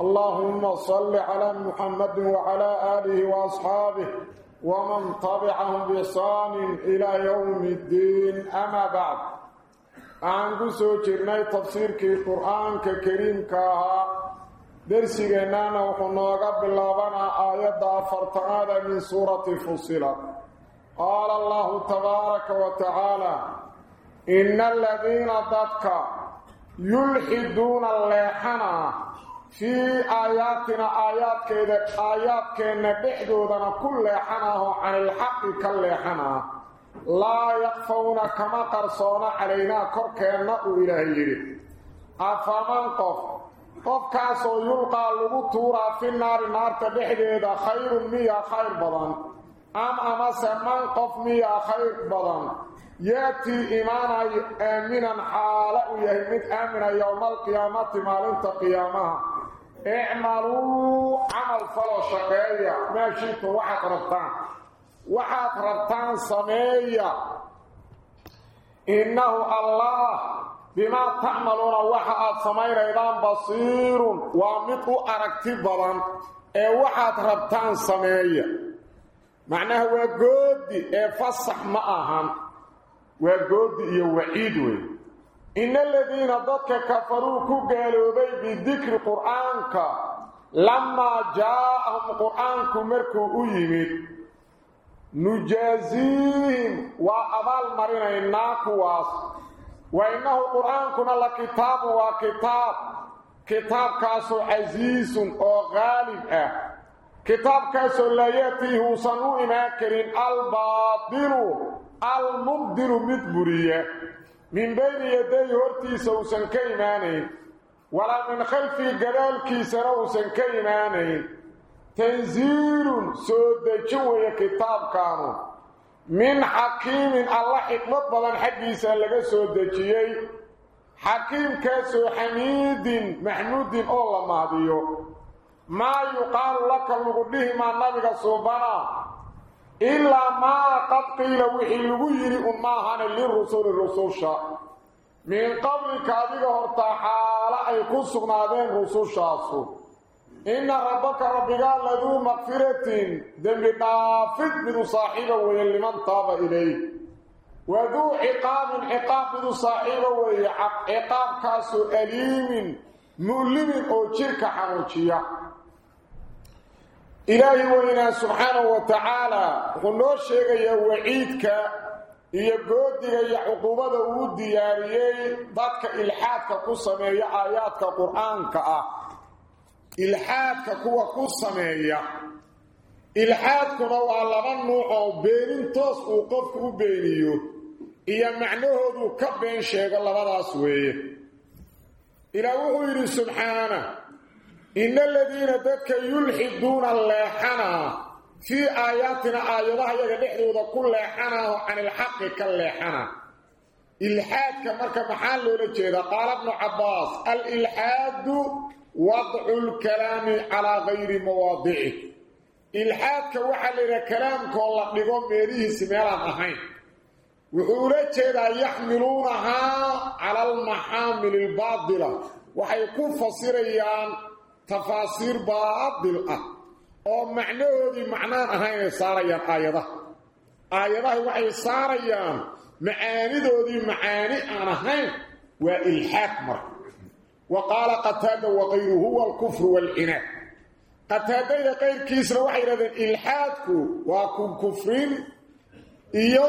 اللهم صل على محمد وعلى آله وأصحابه ومن طبعهم بإحسان إلى يوم الدين. أما بعد أعنكو سوچرناي تفسير كي القرآن كريم كاها درسي جنانا وحنا قبل الله بنا آيات تعالى من سورة فصلة قال الله تبارك وتعالى إن الذين ضدك يلحدون الليحنا leexana fii aayaatina aayaadkeeda aayaadkeenna dhexdoodana ku leexanaahoo canilxaqi ka leexanaa laa yakfawna kama qarsoona calaynaa korkeenna uu ilaahay yidhi afaman qof qofkaasoo yulqaa lagu tuuraa fi naari naarta dhexdeeda khayrun miya khayr badan am amase man qof miya khayr badan yaatii imaanayo aaminan xaala uu yahay mid aamina yowma alqiyaamati maalinta qiyaamaha icmaluu camal faloo shaqeeya meeshiitu waxaad rabtaan waxaad rabtaan sameeya innahu allah bimaa tacmaluuna waxa aad samaynaydaan basiirun waa mid u aragti badan ee waxaad rabtaan sameeya macnaha waa goodi ee fasax ma ahan waa goodi iyo waciid wey ina aladiina dadka kafaruu ku gaaloobay bidikri qur'aanka lamaa jaa'ahum qur'aanku markuu u yimid nujaasiihim waa abaal marinaynaa kuwaas wa innahu qur'aankuna la kitaabu waa kitaab kitaabkaasoo casiisun oo qaalib ah kitaabkaasoo laa yaatiihi uusan u imaan karin albaadilu almubdilu mid buriya min bayni yaday hortiisa uusan ka imaanayn walaa min khalfii gadaalkiisana uusan ka imaanayn tansiilun soo dejin weeye kitaabkaanu min xakiimin alla xikmad badan xaggiisa laga soo dejiyey xakiimkaasoo xamiidin maxmuudin oo la mahdiyo maa yuqaalu laka lagu dhihi maa nabiga suubana ilaa maa qad qiila wixii lagu yidhi un maahane lirusuli rususha min qablika adiga hortaa xaalo ay ku sugnaadeen rusushaasu inna rabbaka rabbigaa laduu ilaahi weynaa subxaanahu wa tacaalaa wuxuu noo sheegayaa waciidka iyo goodiga iyo cuquubada uu diyaariyey dadka ilxaadka ku sameeya aayaadka qur'aanka ah. Ilxaadka kuwa ku sameeya. Ilxaadkuna waa laba nuuc oo beenin toos uu qofku u beeniyo iyo macnahoodu ka been sheego labadaas weeye. Ilaah wuxuu yidhi subxaana ina aladiina dadka yulxiduuna leexanaa fii aayaatina aayadaha yaga dhexdooda ku leexanaaho canilxaqi ka leexana ilxaadka marka maxaa loola jeedaa qaala bnu cabbaas alilxaadu wadcu lkalaami calaa gayri mawaadici ilxaadka waxaa la yidhaha kalaamkoo la dhigo meelihiisi meelaan ahayn wuxuu ula jeedaa yaxmiluunahaa cala almaxaamili albaadila waxay ku fasirayaan tafaasiir baadil ah oo macnahoodii macnaan ahaynay saarayaan aayadaha. Aayadaha waxay saarayaan macaanidoodii macaani aan ahayn waa ilxaad marka wa qaala qataada wakayruhu huwa alkufru waalcinaad qataadayda qayrkiisna waxay yidhahdeen ilxaadku waa ku kufrin iyo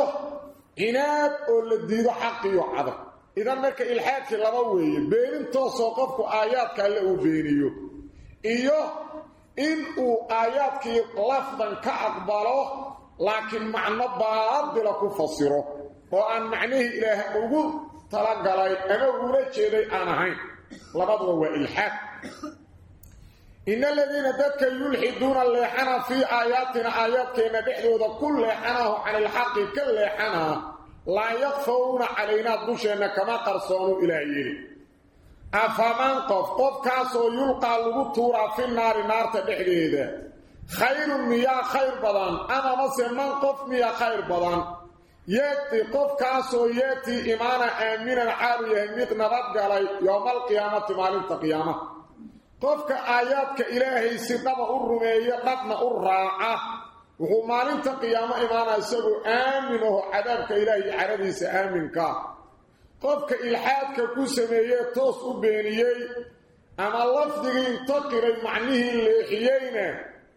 cinaad oo la diido xaqiyo cadag idan marka ilxaadkii laba weeye beenin toosoo qofku aayaadka alle uu beeniyo iyo in uu aayaadkii lafdan ka aqbalo laakiin macno baadila ku fasiro oo aan macnihii ilaah ugu talagalay ama ugula jeeday aan ahayn. Labaduba waa ilxaaq in aladiina dadka yulxiduuna leexana fii aayaatina aayaadkeenna dhexdooda ku leexanahu cani ilxaqi ka leexana laa yakfawna calaynaa dusheenna kama qarsoonuu ilaah yidhi afaman qof qofkaasoo yulqaa lagu tuuraa fi naari naarta dhexdeeda khayrun miyaa khayr badan amamase man qof miyaa khayr badan yeeti qofkaasoo yeetii imaana aaminan xaalu yahay mid nabadgalay yowmaalqiyaamati maalinta qiyaamaha qofka aayaadka ilaahay si dhaba u rumeeya dhaqna u raaca wuxuu maalinta qiyaamo imaanaa isagoo aamin aho cadaabka ilaahay caradiisa aaminkaa qofka ilxaadka ku sameeyey toos u beeniyey ama lafdigii intaqiray macnihii leexiyeyna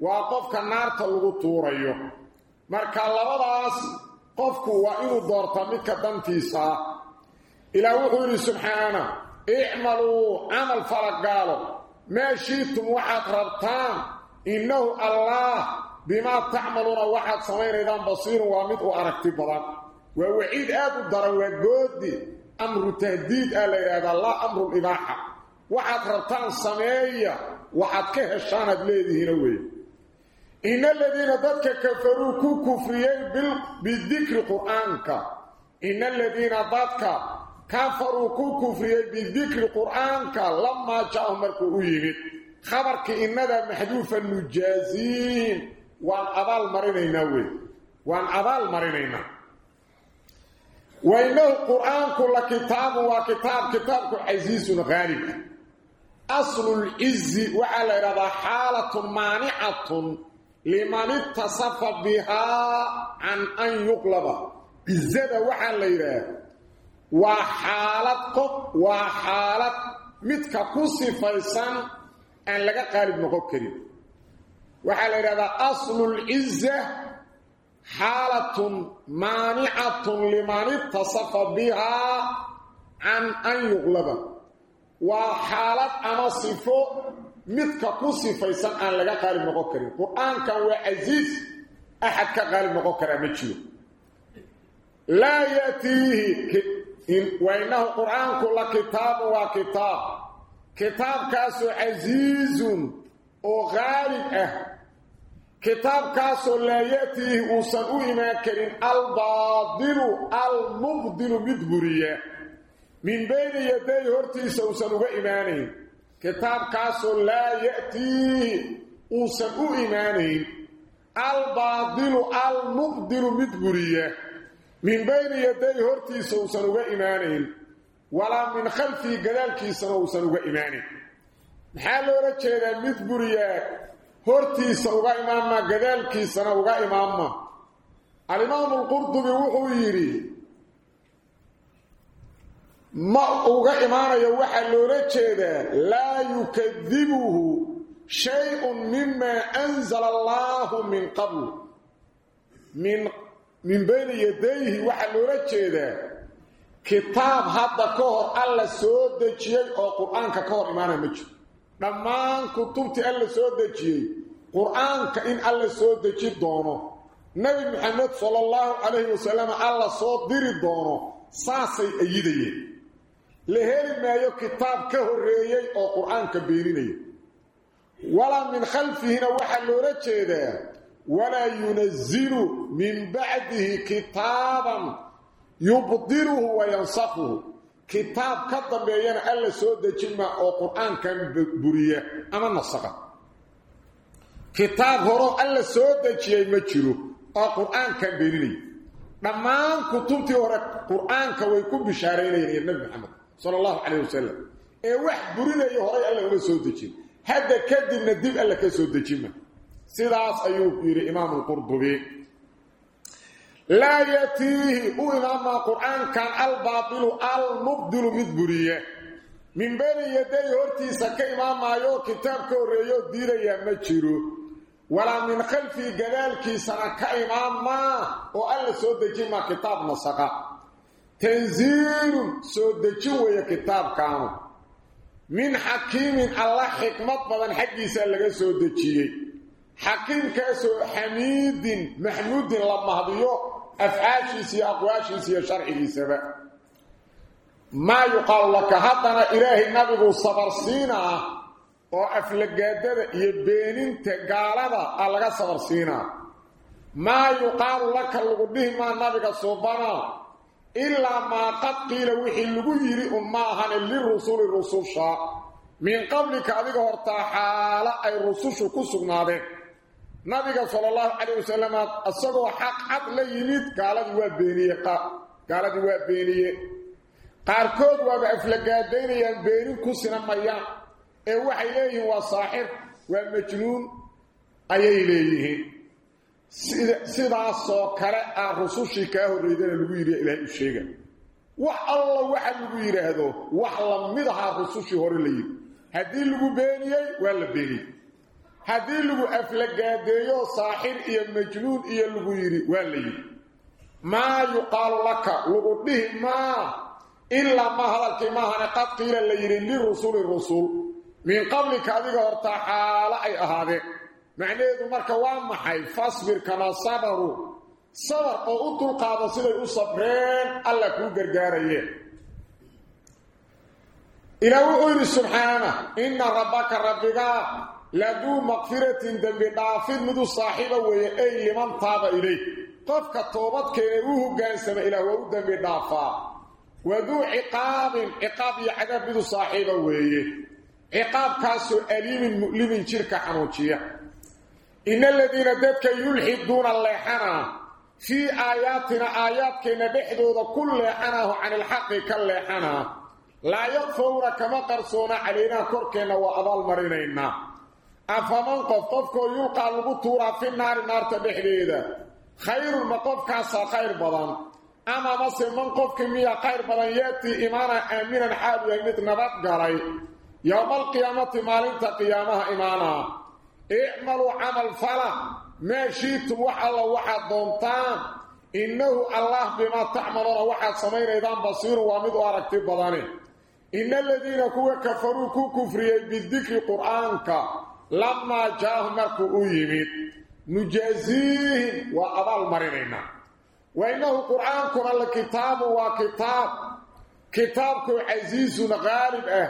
waa qofka naarta lagu tuurayo. Marka labadaas qofku waa inuu doorta midka dantiisa. Ah ilaah wuxuu yidhi subxaana icmaluu camal fala gaalo. Maa waxaad rabtaan? Innahu allaah bimaa tacmaluuna waxaad samaynaydaan basiirun. Waa mid u aragti badan. Waa waciid aad u daran waa goodi amru tahdiid aa ah la yidhaahdaa laa amru libaaxa waxaad rabtaan sameeya waxaad ka heshaanaad leedihiina wey in aladiina dadka kafaruu ku kufriyey bidikri qur'aanka. In aladiina dadka kafaruu ku kufriyey bidikri qur'aanka lamaa ja-u markuu u yimid. Khabarkii innadaa maxduufan nujaaziin. Waan abaal marinaynaa wey waan abaal marinaynaa. وإنه القرآن كل كتاب وكتاب كتاب عزيز غالب أصل العز وعلى رضا حالة مانعة لمن اتصف بها عن أن يقلب الزد وحن ليراه وحالة وحالة متك كصفيسان أن لقى قالب نقوكري وحن ليراه أصل العزة xaalatun maanicatun liman itasafa bihaa can an yuqlaba. Waa xaalad ama sifo midka ku sifaysan aan laga qaalib noqon karin. Qur'aankan waa casiis axad ka qaalib noqon karaa ma jiro. Laa yatiihi wa innahu qur'aanku la kitaabu waa kitaab. Kitaabkaasoo casiizun oo qaalib ah kitaabkaasoo laa yatiihi uusan u imaan karin albaadilu almubdilu mid buriya min bayni yaday hortiisa uusan uga imaanayn. Kitaabkaasoo laa ya'tiihi uusan u imaanayn. Albaadilu almubdilu mid buriya min bayni yaday hortiisa uusan uga imaanayn. Walaa min khalfihi gadaalkiisana uusan uga imaanayn. Maxaa loola jeedaa mid buriyaa hortiisa uga imaanma gadaalkiisana uga imaanma alimaamu alqurdubi wuxuu yidhi ما uga imaanayo waxa loola jeedaa laa yukadibuhu shay'un mimma anzala allahu min qabl. Min min bayni yadayhi waxa loola jeedaa kitaab hadda ka hor alla soo dejiyey oo qur'aanka ka hor imaanaya ma jiro dhammaan kutubtii alla soo dejiyey qur'aanka in alla soo deji doono nebi maxamed sala allahu calayhi wasalam alla soo diri doono saasay ayidayeen. La heli maayo kitaab ka horreeyey oo qur'aanka beeninaya walaa min khalfihina waxaa loola jeedaa walaa yunazzilu min bacdihi kitaaban yubdiluhu wa yansakhuhu kitaab ka dambeeyana alla soo dejin maa oo qur'aankan buriya ama nasaqa. Kitaab horo alla soo dejiyay ma jiro oo qur'aankan beeninaya dhammaan kutubtii hore qur'aanka way ku bishaaraynayeen nabi maxamed sala allahu calayh wasalam ee wax burinaya horay alla uma soo dejin. Hadda kadibna dib alla ka soo dejinma sidaas ayuu yidhi imaamu lqurdubi laa yatiihi u imaamaa qur'aankan albaabilu almubdilu mid buriye. Min beyni yaday hortiisa ka imaamaayo kitaab ka horreeyo diidayaa ma jiro. Walaa min khalfii gadaalkiisana ka imaamaa oo alla soo dejin maa kitaab nasaqa. Tansiilun soo dejin weeye kitaabkaanu min xakiimin alla xikmad badan xaggiisa laga soo dejiyey. Xakiimkaasoo xamiidin maxmuudin la mahdiyo afcaashiisa iyo aqwaashiisa iyo sharcigiisaba. Maa yuqaalu laka haddana ilaahay nabigu sabarsiinaa ah oo aflagaadada iyo beeninta gaalada a laga sabarsiinaa maa yuqaalu laka lagu dhihi maa nabiga suubanaa ilaa maa qad qiila wixii lagu yidhi un ma ahane lirusuli rususha. Min qablika adiga hortaa xaalo ay rusushu ku sugnaadeen nabiga sala allahu calayh wasalam isagoo xaq cad la yimid gaaladii waa beeniye gaaladii waa beeniye qaarkood waaba aflagaadaynayaan beenin ku sina mayaan ee waxay leeyihiin waa saaxir waa majnuun ayay leeyihiin. Sidaasoo kale ah rusushii kaa horreydana lagu yidhi ilaahay u sheega. Wax alla waxa lagu yidhaahdo wax la mid ahaa rusushii hore la yidhi haddii lagu beeniyey waa la beeniyey haddii lagu aflagaadeeyo saaxir iyo majnuun iyo lagu yidhi waa la yidhi maa yuqaalu laka? Lagu dhihi maa ilaa ma hadalkii maahane qad qiila la yidhi lirusuli rusul. Min qablika adiga hortaa xaalo ay ahaadeen. Macnaheedu marka waa maxay? Fasbir kamaa sabaruu sabar oo u dulqaado siday u sabreen alla kuu gargaarayeen ilaa wuxuu yidhi subxaana inna rabbaka rabbigaa laduu maqfiratin dembi dhaafid midu saaxiiba weeye ay liman taaba ilay. Qofka toobadkeena u hoggaansama ilaah waa u dembi dhaafaa. Waduu ciqaabin ciqaab iyo cadaab midu saaxiiba weeye. Ciqaabkaasoo aliimin mu'limin jirka xanuujiya. Ina aladiina dadka yulxiduuna leexanaa fii aayaatina aayaadkeenna dhexdooda ku leexanaahu cani ilxaqi ka leexanaa. Laa yakfawna kama qarsoona calaynaa korkeenna waa abaal afaman qof qofkoo yulqaa lagu tuuraa fi naari naarta dhexdeeda khayrun ma qofkaasaa khayr badan ama mase man qofkii miya khayr badan yaatii imaana aaminan xaalu yahay mid nabad galay yowma alqiyaamati maalinta qiyaamaha imaanaa icmaluu camal fala maa shiitum wax alla waxaad doontaan innahu allah bimaa tacmaluuna waxaad samaynaydaan basiirun waa mid u aragti badane ina aladiina kuwa kafaruu ku kufriyey bidikri qur'aanka lamaa jaahum markuu u yimid nujaasiihim waa abaal marinaynaa wa innahu qur'aankuna la kitaabu waa kitaab kitaabkoo casiisun qaalib ah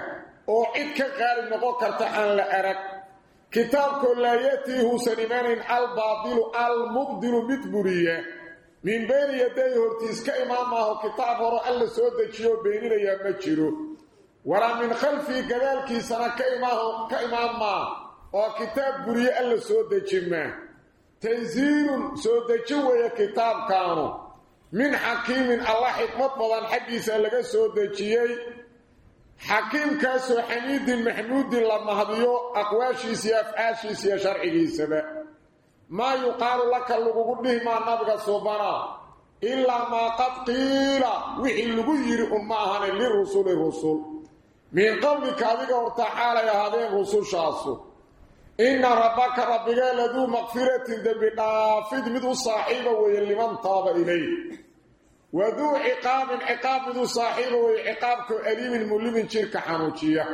oo cid ka qaalib noqon karta aan la arag kitaabkoo laa yatii huusan imaanayn albaadilu almubdilu mid buriya min beyni oo kitaab buriye alla soo deji maa tansiilun soo deji weeye kitaabkaanu. Min xakiimin alla xikmad badan xaggiisa laga soo dejiyey. Xakiimkaasoo xamiidin maxmuudin la mahdiyo aqwaashiisa iyo afcaashiisa iyo sharcigiisaba. Maa yuqaalu laka lagugu dhihi maa nabiga suubana ilaa maa qad qiila. Wixii lagu yidhi un ma ahane lirusuli rusul. Min qablika adiga horta xaalay ahaadeen rusushaasu inna rabbaka rabbigee laduu maqfiratin dembi dhaafid mid u saaxiiba weeye liman taaba ilay. Waduu ciqaabin ciqaab mid u saaxiiba weeye ciqaabkoo aliimin mullimin jirka xanuujiya.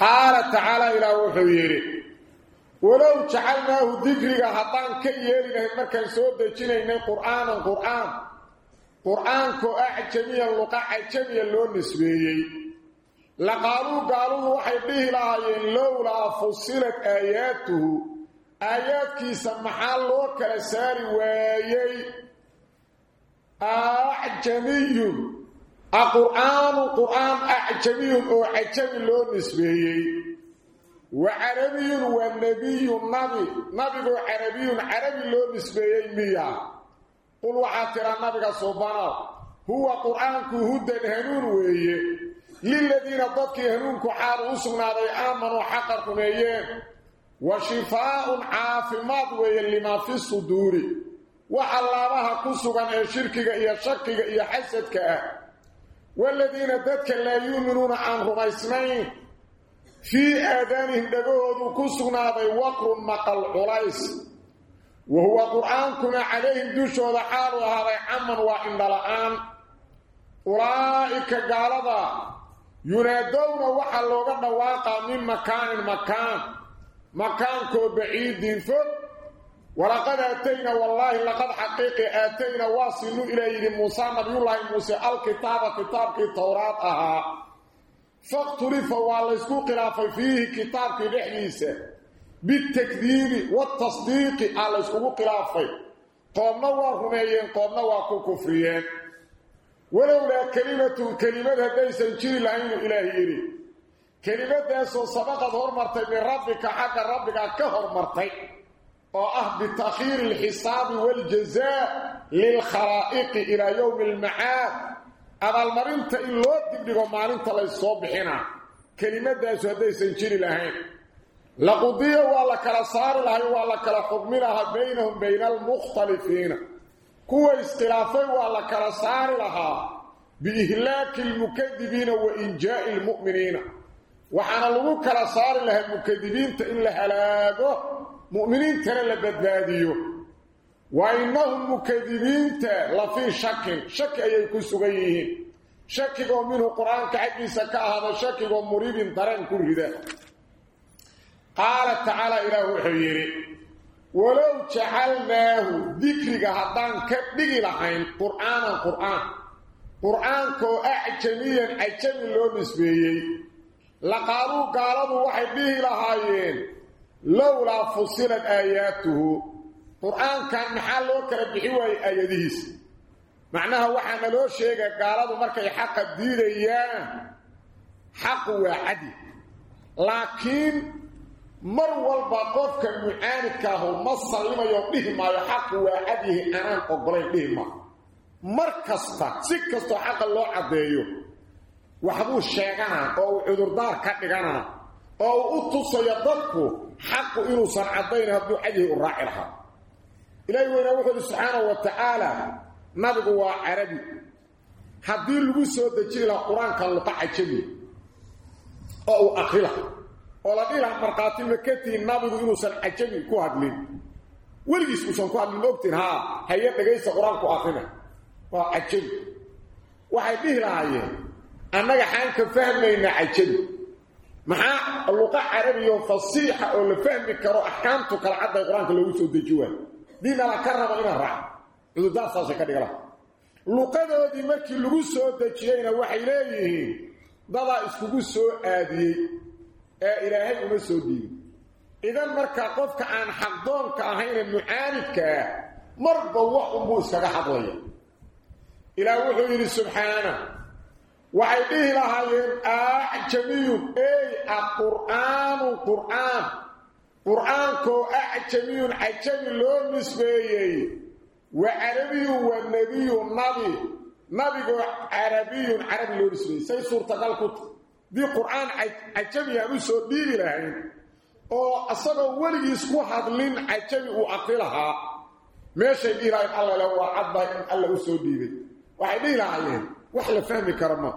Qaala tacaala ilaah wuxuu yidhi walow jacalnaahu dikriga haddaan ka yeeli lahayn markaan soo dejinaynay qur'aanan qur'aan qur'aankoo acjamiya luqa cajamiya loo nisbeeyey laqaaluu gaaludu waxay dhihi lahaayeen lowlaa fusilad aayaatuhu aayaadkiisa maxaa loo kala saari waayey acjamiyun aqur'aanu qur'aan acjamiyun oo cajami loo nisbeeyey wa carabiyun waa nebiyu nabi nabigoo carabiyun carabi loo nisbeeyey miya qul waxaa tira nabiga subanow huwa qur'aanku hudan hanuun weeye liladiina dadkii hanuunku xaalu u sugnaaday aamanuu xaqa rumeeyeen wa shifaaun caafimaad weeye limaa fi suduuri waxa laabaha ku sugan ee shirkiga iyo shakiga iyo xasadka ah waladiina dadka laa yuuminuuna aan rumaysnayn fii aadaanihim dhagahoodu ku sugnaaday waqrun maqal culays wa huwa qur'aankuna calayhim dushooda xaalu ahaaday caman waa indhala-aan ulaa'ika gaalada yunaadowna waxaa looga dhawaaqaa min makaanin makaan. Makaankoo baciidin fog. Walaqad aatayna wallaahi laqad xaqiiqi aatayna waa sinu ilaa yidhi muusaa nabiyullaahi muuse alkitaaba kitaabkii towraad ahaa. Faktulifa waa laysku khilaafay fiihi kitaabkii dhexdiisa. Bitakdiibi watasdiiqi aa layskugu khilaafay. Qoobna waa rumeeyeen qoobna waa ku kufriyeen. ولولا كلمة كلمة هديس جري لعين إلهي إلي. كلمة ديسو سبقت هرمرتي من ربك حق ربك كهرمرتي وأه بتأخير الحساب والجزاء للخرائق إلى يوم المعاد. أما المرينة إلو دبقوا مالينة ليصوبحنا كلمة ديسو هديس جري لعين لقضية ولا كلا صار لها ولا كلا حكم لها بينهم بين المختلفين. kuwa iskhilaafay waa la kala saari lahaa biihlaaki almukadibiina wa injaa'i almu'miniina waxaana lagu kala saari lahaa mukadibiinta in la halaago mu'miniintana la badbaadiyo. Wa innahum mukadibiinta lafii shakin shaki ayay ku sugan yihiin. Shakigoo minhu qur'aanka xaggiisa ka ahada shakigoo muridin dareen ku rida. Qaala tacaala ilaahu wuxuu yidhi walow jacalnaahu dikriga haddaan ka dhigi lahayn qur'aanan qur'aan. Qur'aankoo acjamiyan cajami loo nisbeeyey. Laqaaluu gaaladu waxay dhihi lahaayeen lowlaa fusilad aayaatuhu. Qur'aankan maxaa loo kala bixi waayey aayadihiisa macnaha waxaana loo sheega gaaladu markay xaqa diidayaan. Xaqu waa cadi laakiin mar walba qofka mucaanidka ah ma sallimayo dhihi maayo xaq waa cadihi aanaan ogolayn dhihi ma. Mar kasta si kastoo xaqa loo caddeeyo waxbuu sheeganaa oo uu cudurdaar ka dhiganaa oo uu u tusayo dadku xaqu inuusan caddayn hadduu cadihi u raaci lahaa. Ilaahi weynaa wuxuu ihi subxaanahu wa tacaala nabigu waa carabi. Haddii lagu soo dejin lahaa qur'aanka luqa cajabi oo uu akri laha oo la dhila marqaati makati nabigu inuusan cajabi ku hadlin. Weligiis uusan ku hadlin ogtiin haa haye dhagaysa qur'aanku akrina waa cajabi. Waxay dhihi lahaayeen annaga xaan ka fahmaynaa cajabi. Maxaa luqa carabiyo fasiixa oo la fahmi karo axkaamtu kala cadday qur'aanka loogu soo deji waayo diinala ka rabo inaan raaco. Cudurdaar saasay ka dhigala luqadoodii markii lagu soo dejiyeyna waxay leeyihiin dadaa iskugu soo aadiyey ee ilaahay uma soo dhiibin. Idan marka qofka aan xaqdoonka ahayn mucaanidka marba wax unbuu iskaga hadlaya ilaah wuxuu yidhi subxaana waxay dhihi lahaayeen acjamiyun ey aqur'aanu qur'aan. Qur'aankoo acjamiyun cajami loo nisbeeyey. Wa carabiyun wa nebiyu nabi. Nabigoo carabiyun carabi loo nisbeeyey say suurtagal ku dii qur'aan cajabi aan u soo dhiibi lahayn oo isagoo weligiis ku hadlin cajabi uu aqri lahaa meeshay dhihi lahayn alla le waa cadbaa in alla u soo dhiibay. Waxay dhihi lahaayeen wax la fahmi kara ma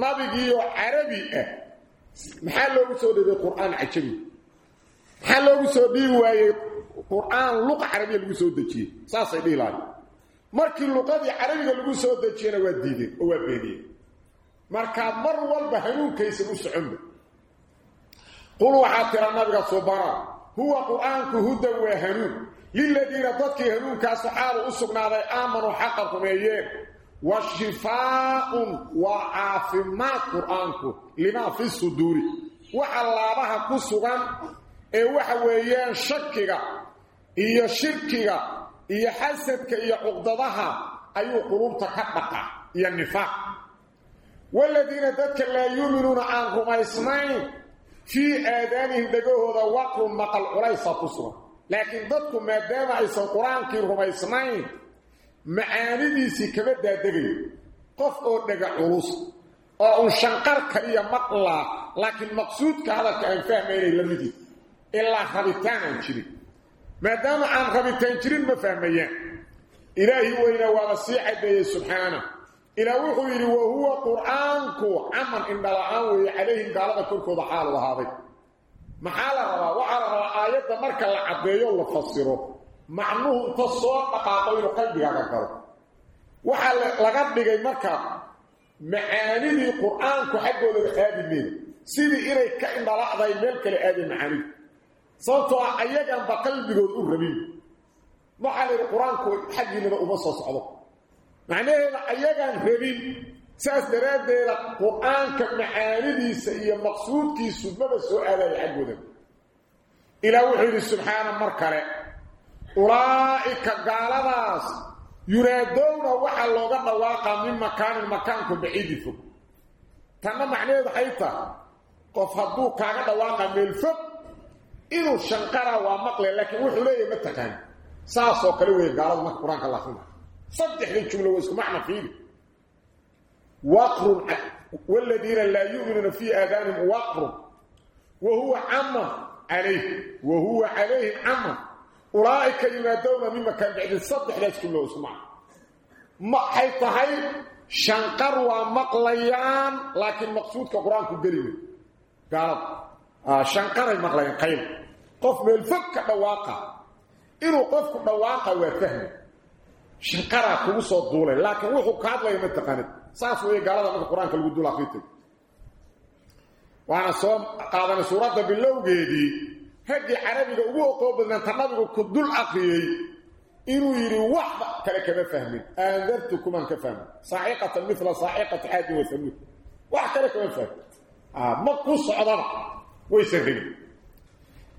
nabigiioo carabi ah maxaa loogu soo dhiibay qur'aan cajabi maxaa loogu soo dhiibi waayey qur'aan luqa carabiya lagu soo dejiyey? Saasay dhihi lahayen markii luqadii carabiga lagu soo dejiyena waa diideen oo waa beeniyeen marka mar walba hanuunkaysan u soconba qul waxaa tira nabiga subana huwa qur-aanku hudan waa hanuun liladiina dadkii hanuunkaasu xaalu u sugnaaday aamanuu xaqa rumeeyeen wa shifaaun waa caafimaad qur-aanku limaa fi suduuri waxa laabaha ku sugan ee waxa weeyaan shakiga iyo shirkiga iyo xasadka iyo cuqdadaha ayuu qulubta ka dhaqa iyo nifaaq والذين ذاتك لا يؤمنون عن رميسمين في آذانهم دقوه ذا وقر مقل عليسة قصرا لكن ذاتكم ما دام عيسى القرآن كي رميسمين معاني ديسي كبدا دقي قف او دقا عروس او شنقر كريا مقلا لكن مقصود كهذا كان فهم إليه لمدي إلا خبتان انشري ما دام عن خبتان شرين ما فهميان إلهي وإن وغسيح دي سبحانه ilaa wuxuu yidhi wa huwa qur'aanku caman indhala-aan weeye calayhim gaalada korkooda xaalu ahaaday maxaa la rabaa? Waxaa la rabaa aayadda marka la caddeeyo la fasiro macnuhu inta soo dhaqaaqo inuu qalbigaaga galo. Waxaa laga dhigay markaa macaanidii qur'aanku xaggooda aadimeen sidii inay ka indhala'day meel kale aadeen macaanida sababtoo ah ayaganba qalbigood u rabin. Waxaa la yidhi qur'aanku xaggiinaba uma soo socdo macnaheeda ayagaan rabin saas daraaddeeda qur'aanka macaanidiisa iyo maqsuudkiisu maba soo aadaya xaggooda ilaa wuxuu yidhi subxaana mar kale ulaa'ika gaaladaas yunaadowna waxaa looga dhawaaqaa min makaanin makaanku baciidi fog. Tanna macnaheedu waxay qof hadduu kaaga dhawaaqa meel fog inuu shanqara waa maqle laakiin wuxuu leeyahay ma taqaani saasoo kale weeye gaalada marka qur'aanka la akrina saddexda jumlo waa isku macna fiili. Waqrun waladiina laa yu'minuuna fii aadaanihim waqrun wa huwa cama calayh wa huwa calayhim cama ulaa'ika yunaadowna min makaan bacdin saddexdaas jumlo waa isku macna. Maxay tahay shanqar waa maqlayaan laakiin maqsuudka qur'aanku gelime gaalada shanqaray maqlayaan qayl qof shanqaraa kugu soo duulay laakiin wuxuu ka hadlaya ma taqaanid saas weeye gaalada marka qur'aanka lagu dul akritay waana soo qaadanay suuradda bilowgeedii. Raggii carabiga ugu oqoo badnaanta nabigu ku dul akriyey inuu yidhi waxba kale kama fahmin. Aandartukumaan ka fahmin. Saaciqatan mila saaciqati caadin wa samuud. Wax kale kama fahmin. Ma ku socdaba waysan rabin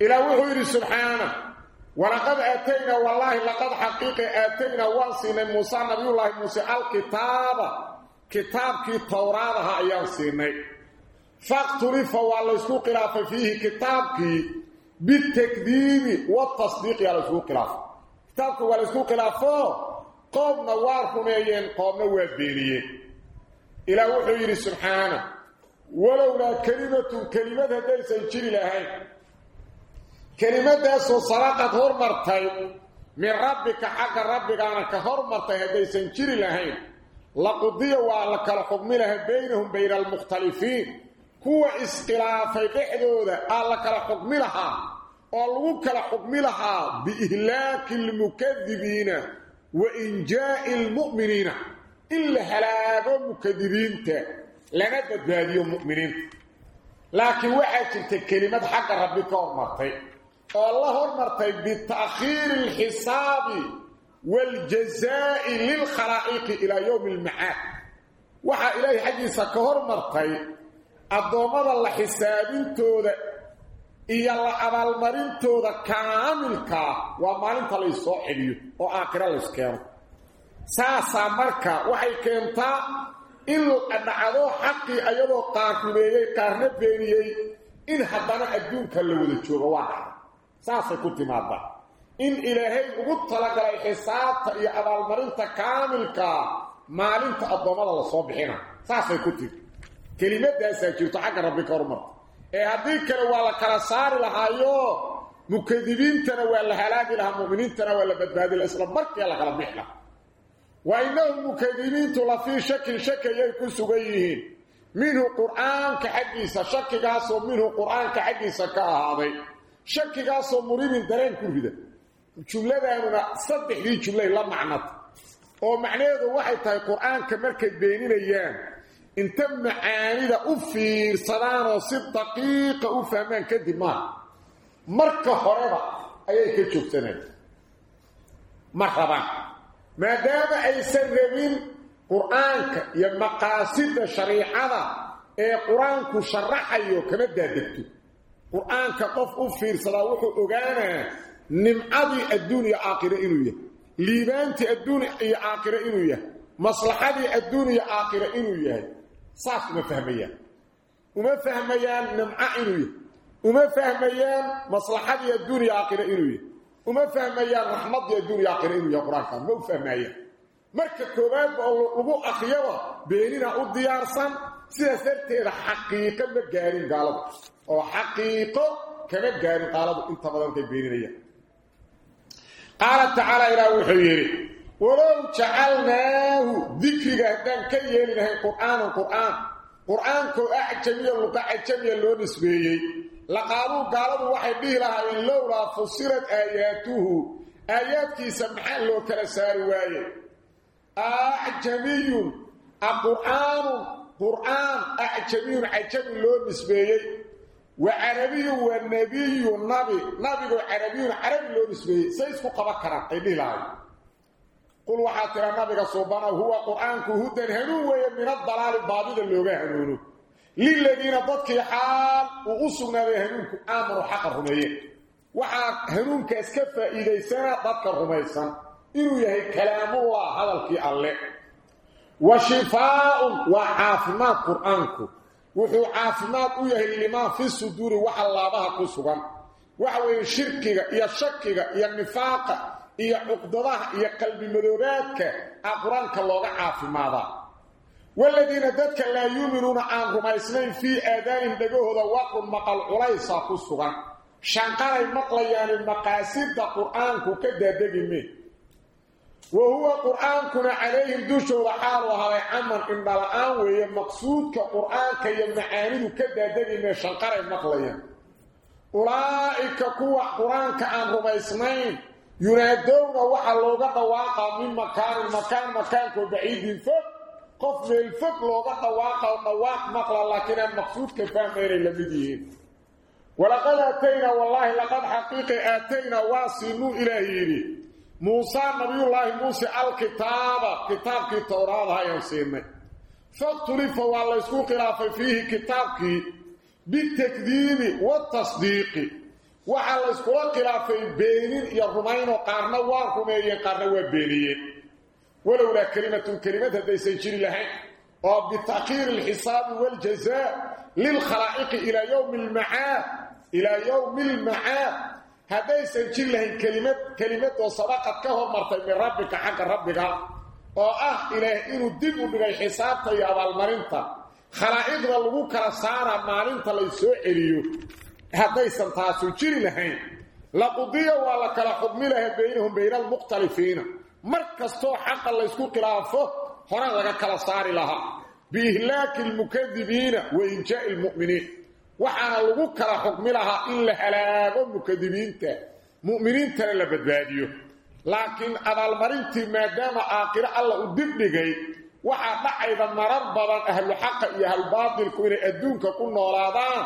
ilaa wuxuu yidhi subxaana wallaahi laqad xaqiiqi aataynaa waan siinay muuse nabiyullaahi muuse alkitaaba. Kitaabkii towraadaha ayaan siinay. Fakhtulifa waa laysku khilaafay fiihi kitaabkii bitakdiibi watasdiiq yaa laysku khilaafay. Kitaabka waa laysku khilaafo qoobna waa rumeeyeen qoobna waa beeniyeen. Ilaa wuxuu yidhi subxaana walowlaa kelimatun kelimad haddaysan jiri lahayn kelimadaasoo sabaqad hormartay min rabbika xagga rabbigaana ka hormartay haddaysan jiri lahayn laqudiya waa la kala xugmi laha baynahum bayna almukhtalifiin kuwa iskhilaafay dhexdooda aa la kala xugmi lahaa oo lagu kala xugmi lahaa biihlaaki almukadibiina wa injaa'i almu'miniina. In la halaago mukadibiinta lana badbaadiyo mu'miniinta. Laakiin waxaa jirta kelimad xagga rabbi ka hormartay oo la hormartay bita'khiiri alxisaabi waaljazaa'i lilkhalaa'iqi ilaa yowmi almacaad waxaa ilaahay xaggiisa ka hormartay addoommada la xisaabintooda iyo la abaalmarintooda kaamilkaa waa maalinta laysoo celiyo oo aakhiro layskeeno saasaa marka waxay keentaa in dhacdo xaqii ayadoo qaar rumeeyey qaarna beeniyey in haddana adduunka la wada joogo waa saasay ku timaadaa in ilaahay ugu talagalay xisaabta iyo abaalmarinta kaamilkaa maalinta addoommada la soo bixina. Saasay ku timi. Kelimadaasaa jirto xagga rabbi ka hormarta ee haddii kale waa la kala saari lahaayo mukadibiintana waa la halaagi lahaa mu'miniintana waa la badbaadi laha isla markiia la kala bixi lahaa. Wa innahum mukadibiintu la fii shakin shaki ayay ku sugan yihiin. Minhu qur'aanka xaggiisa shakigaasoo minhu qur'aanka xaggiisa ka ahaaday shakigaasoo muribin dareen ku rida. Jumladaanuna saddexdii jumlay la macnata oo macnaheedu waxay tahay qur'aanka markay beeninayaan inta macaanida u fiirsadaanoo si daqiiqa u fahmaan kadib maaha marka horeba ayay ka joogsanaan. Ma rabaan. Maadaama aysan rabin qur'aanka iyo maqaasida shariicada ee qur'aanku sharaxayo kama daadegto qur'aanka qof u fiirsadaa wuxuu ogaanaa nimcadii adduun iyo aakhiro inuu yahay. Liibaantii adduun iyo aakhiro inuu yahay. Maslaxadii adduun iyo inuu yahay. Saas uma fahmayaan. Uma fahmayaan nimco inuu yahay. Uma fahmayaan maslaxadii adduun iyo aakhiro inuu yahay. Uma fahmayaan raxmadii adduun iyo aakhiro inuu yahay qur'aankaan ma u fahmayaan marka koowaadba oo lagu akhriyaba beenina u diyaarsan. Sidaas darteeda xaqiiqo ma gaarin gaaladu oo xaqiiqo kama gaarin qaaladu inta badan kay beeninayaan qaala tacaala ilaah wuxuu yidhi walow jacalnaahu dikriga haddaan ka yeeli lahayn qur'aan qur'aankoo acjamiya luqa cajamiya loo nisbeeyey laqaaluu gaaladu waxay dhihi lahaayeen lowlaa fusilat aayaatuhu aayaadkiisa maxaa loo kala saari waaye? Acjamiyun aqur'aanun qur'aan acjamiyun cajami loo nisbeeyey wa carabiyun waa nebiyu nabi. Nabigoo carabiyun carabi loo nisbeeyey. Say isku qaban karaan ay dhihi lahaayeen qul waxaa tira nabiga suubana huwa qur'aanku hudan hanuun weeye min adalaali baadida looga hanuuno. Liladiina dadkii xaal uu u sugnaaday hanuunku aamanu xaqa rumeeye waxaa hanuunkaas ka faa'iidaysana dadka rumaysan. Inuu yahay wuxuu caafimaad u yahay limaa fi suduuri waxa laabaha ku sugan. Waxa weeye shirkiga iyo shakiga iyo nifaaqa iyo cuqdadaha iyo qalbi madoobaadka a qur'aanka looga caafimaadaa. Waladiina dadka laa yuuminuuna aan rumaysnayn fii aadaanihim dhagahooda waqun maqal culaysa ku sugan. Shanqaray maqlayaani maqaasida qur'aanku ka daadegime wa huwa qur'aankuna calayhim dushooda xaalu ahaday caman indhala-aan weeye maqsuudka qur'aanka iyo macaanidu ka daadegime shanqaray maqlayaan ulaa'ika kuwa qur'aanka aan rumaysnayn yunaadowna waxaa looga dhawaaqaa min makaanin makaan makaankoo baciidin fog qof meel fog looga dhawaaqa dhawaaq maqla laakiin aan maqsuudka fahmaynay la mid yihiin walaqad aataynaa wallaahi laqad xaqiiqi aataynaa waa siinuu ilaahi yidhi muuse nabiyullaahi muuse alkitaaba kitaabkii towraadaha ayaan siinay faktulifa waa laysku khilaafay fiihi kitaabkii bitakdiibi watasdiiqi waxaa layskula khilaafay beenin iyo rumaynoo qaarna waa rumeeyeen qaarna waa beeniyeen. Walowlaa kelimatun kelimad haddaysan jiri lahayn oo bita'khiiri alxisaabi waaljazaa lilkhalaa'iqi ilaa haddaysan jiri lahayn kelimad kelimadoo sabaqad ka hormartay min rabbika xagga rabbiga oo ah ilaah inuu dib u dhigay xisaabta iyo abaalmarinta. Khalaa'iqda lagu kala saaraa maalinta lay soo celiyo. Haddaysan taasu jiri lahayn. Laqudiya waa la kala xukmi laha baynahum bayna almukhtalifiina mar kastoo xaqa laysku khilaafo hore laga kala saari lahaa. Biihlaaki almukadibiina wa injaa'i almu'miniin waxaana lagu kala xukmi lahaa in la halaago mukadibiinta mu'miniintana la badbaadiyo. Laakiin abaalmarintii maadaama aakhiro alla u dibdhigay waxaa dhacayda marar badan ahlu xaqa iyo ahlubaatilku inay adduunka ku noolaadaan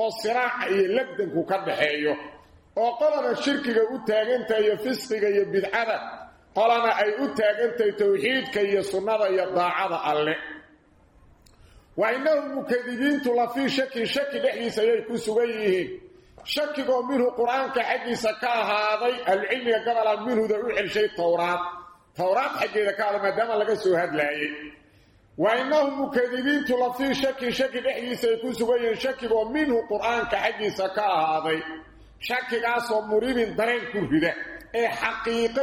oo siraaca iyo labdanku ka dhaxeeyo. Oo qolana shirkiga u taagantahay iyo fisqiga iyo bidcada qolana ay u taagantahay towxiidka iyo sunnada iyo daacada alle wa innahum mukadibiintu la fii shakin shaki dhexdiisa ayay ku sugan yihiin. Shakigoo minhu qur'aanka xaggiisa ka ahaaday ahlucilmiga gabalaan minhuda u celshay towraad towraad xaggeeda ka ahada maadaama laga soo hadlaayey wa innahum mukadibiintu la fii shakin shaki dhexdiisa ay ku sugan yihiin shakigoo minhu qur'aanka xaggiisa ka ahaaday. Shakigaasoo muribin dareen ku rida ee xaqiiqo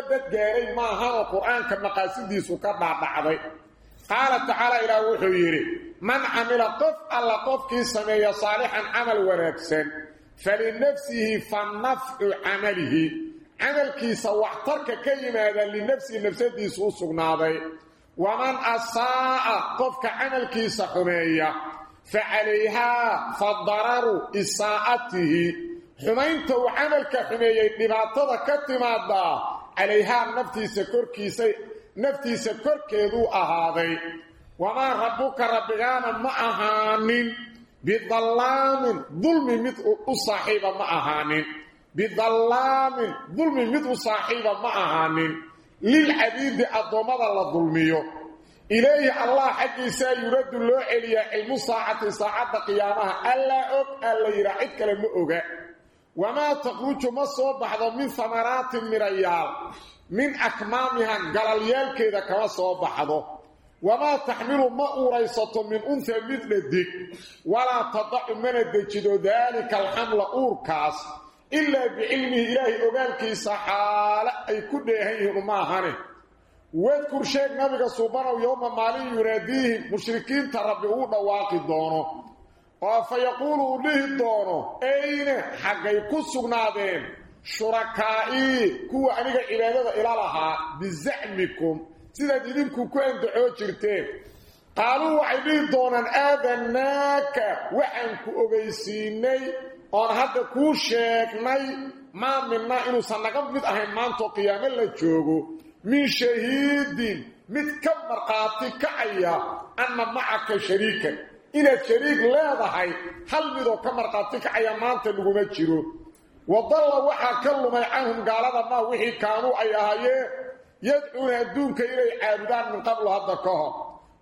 qaala tacaala ilaah wuxuu yidhi man camila qof alla qofkii sameeya saalixan camal wanaagsan falinafsihi fa nafcu camalihi. Camalkiisa waxtarka ka yimaada linafsihi nafsadiisu u sugnaaday. Waman asaa'a qofka camalkiisa xumeeya fa calayhaa fa dararu isaa'atihi. Xumaynta uu camalka xumeeyey dhibaatada ka timaadaa calayhaa naftiisa korkiisa naftiisa korkeeduu ahaaday. Wamaa rabbuka rabbigaana ma ahaanin. Bidallaamin dulmi mid u saaxiiba ma ahaanin. Bidallaamin dulmi mid u saaxiiba ma ahaanin. Lilcabiidi addoommada la dulmiyo. Ilayhi allah xaggiisaa yuraddu loo celiyaa cilmu saacati saacadda qiyaamaha. Allaa og aa la yidhaa cid kale ma oga. Wamaa takhruju ma soo baxdo min hamaraatin mirayaal min akmaamiha galalyaalkeeda kama soo baxdo. Wamaa taxmilu ma uuraysato min unha mid dhadig walaa tadacu mana dejido daalika alxamla uurkaas. Ilaa bicilmihi ilaahay ogaalkiisa xaale ay ku dheehan yihiin umaahane wadkur sheeg nabiga suubanow yowma maalin yunaadiihim mushrikiinta rabbi uu dhawaaqi doono. Oo fa yaquulu uu dhihi doono ayna xaggay ku sugnaadeen shurakaa'ii kuwa aniga cibaadada ila lahaa bizacmikum sidaad idinku ku andacoo jirteen. Qaaluu waxay dhihi doonaan aadanaaka waxaan ku ogaysiinay oon hadda kuu sheegnay maa minnaa inuusan naga mid ahayn maantoo qiyaamo la joogo. Min shahiidin mid ka markhaati kacaya anna macaka shariikan. Inaad shariik leedahay hal midoo ka markhaati kacaya maanta laguma jiro wadalla waxaa ka lumay canhum gaalada maa wixii kaanuu ay ahaayeen yadcuuna adduunka inay caabudaan min qablu hadda ka hor.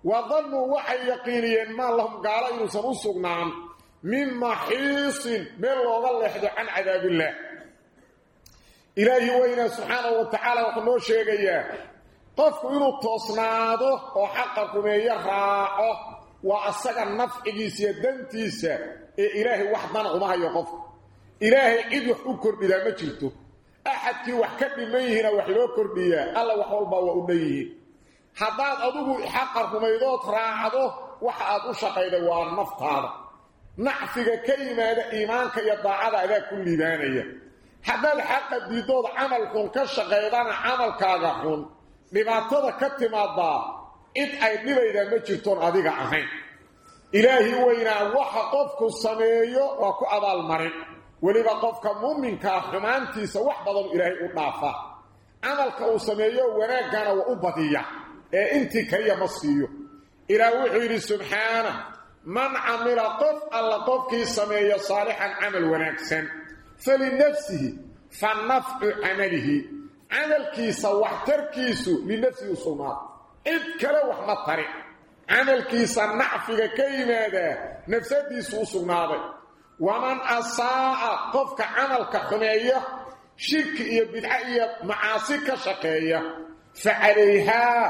Wadannuu waxay yaqiiniyeen maa lahum gaalo inuusan u sugnaan min maxiisin meel looga leexdo can cadaabillaah ilaahi weynaa subxaanahu wa tacaala wuxuu noo sheegayaa qofku inuu toosnaado oo xaqa rumeeyo raaco waa asaga nafcigiisa iyo dantiisa ee ilaahay wax dan uma hayo qofku ilaahay cid wax u kordhidaa ma jirto. Axadkii wax ka dhiman yihiina wax loo kordhiyaa alla wax walbaa waa u dhan yihiin. Haddaad adigu xaqa rumaydood raacdo waxa aad u shaqayda waa naftaada. Nacfiga ka yimaada iimaanka iyo daacada adaa ku liibaanaya. Haddaad xaqa diiddood camal xun ka shaqaydana camalkaaga xun dhibaatada ka timaadaa cid ay dhibaydaa ma jirtoon adiga ahayn. Ilaahi weynaa waxa qofku sameeyo waa ku abaalmarin weliba qofka muuminka xumaantiisa wax badan ilaahay u dhaafa. Camalka uu sameeyo wanaagana waa u badiya ee intii kaliya ma siiyo. Ilaah wuxuu yidhi subxaana man camila qof alla qofkii sameeyo saalixan camal wanaagsan falinafsihi fa nafcu camalihi. Camalkiisa waxtarkiisu linafsihi sugnaa cid kale wax ma tari. Camalkiisa nacfiga ka yimaadaa nafsadiisu u sugnaaday waman asaa'a qofka camalka xumeeya shirki iyo bidca iyo macaasi ka shaqeeya fa calayhaa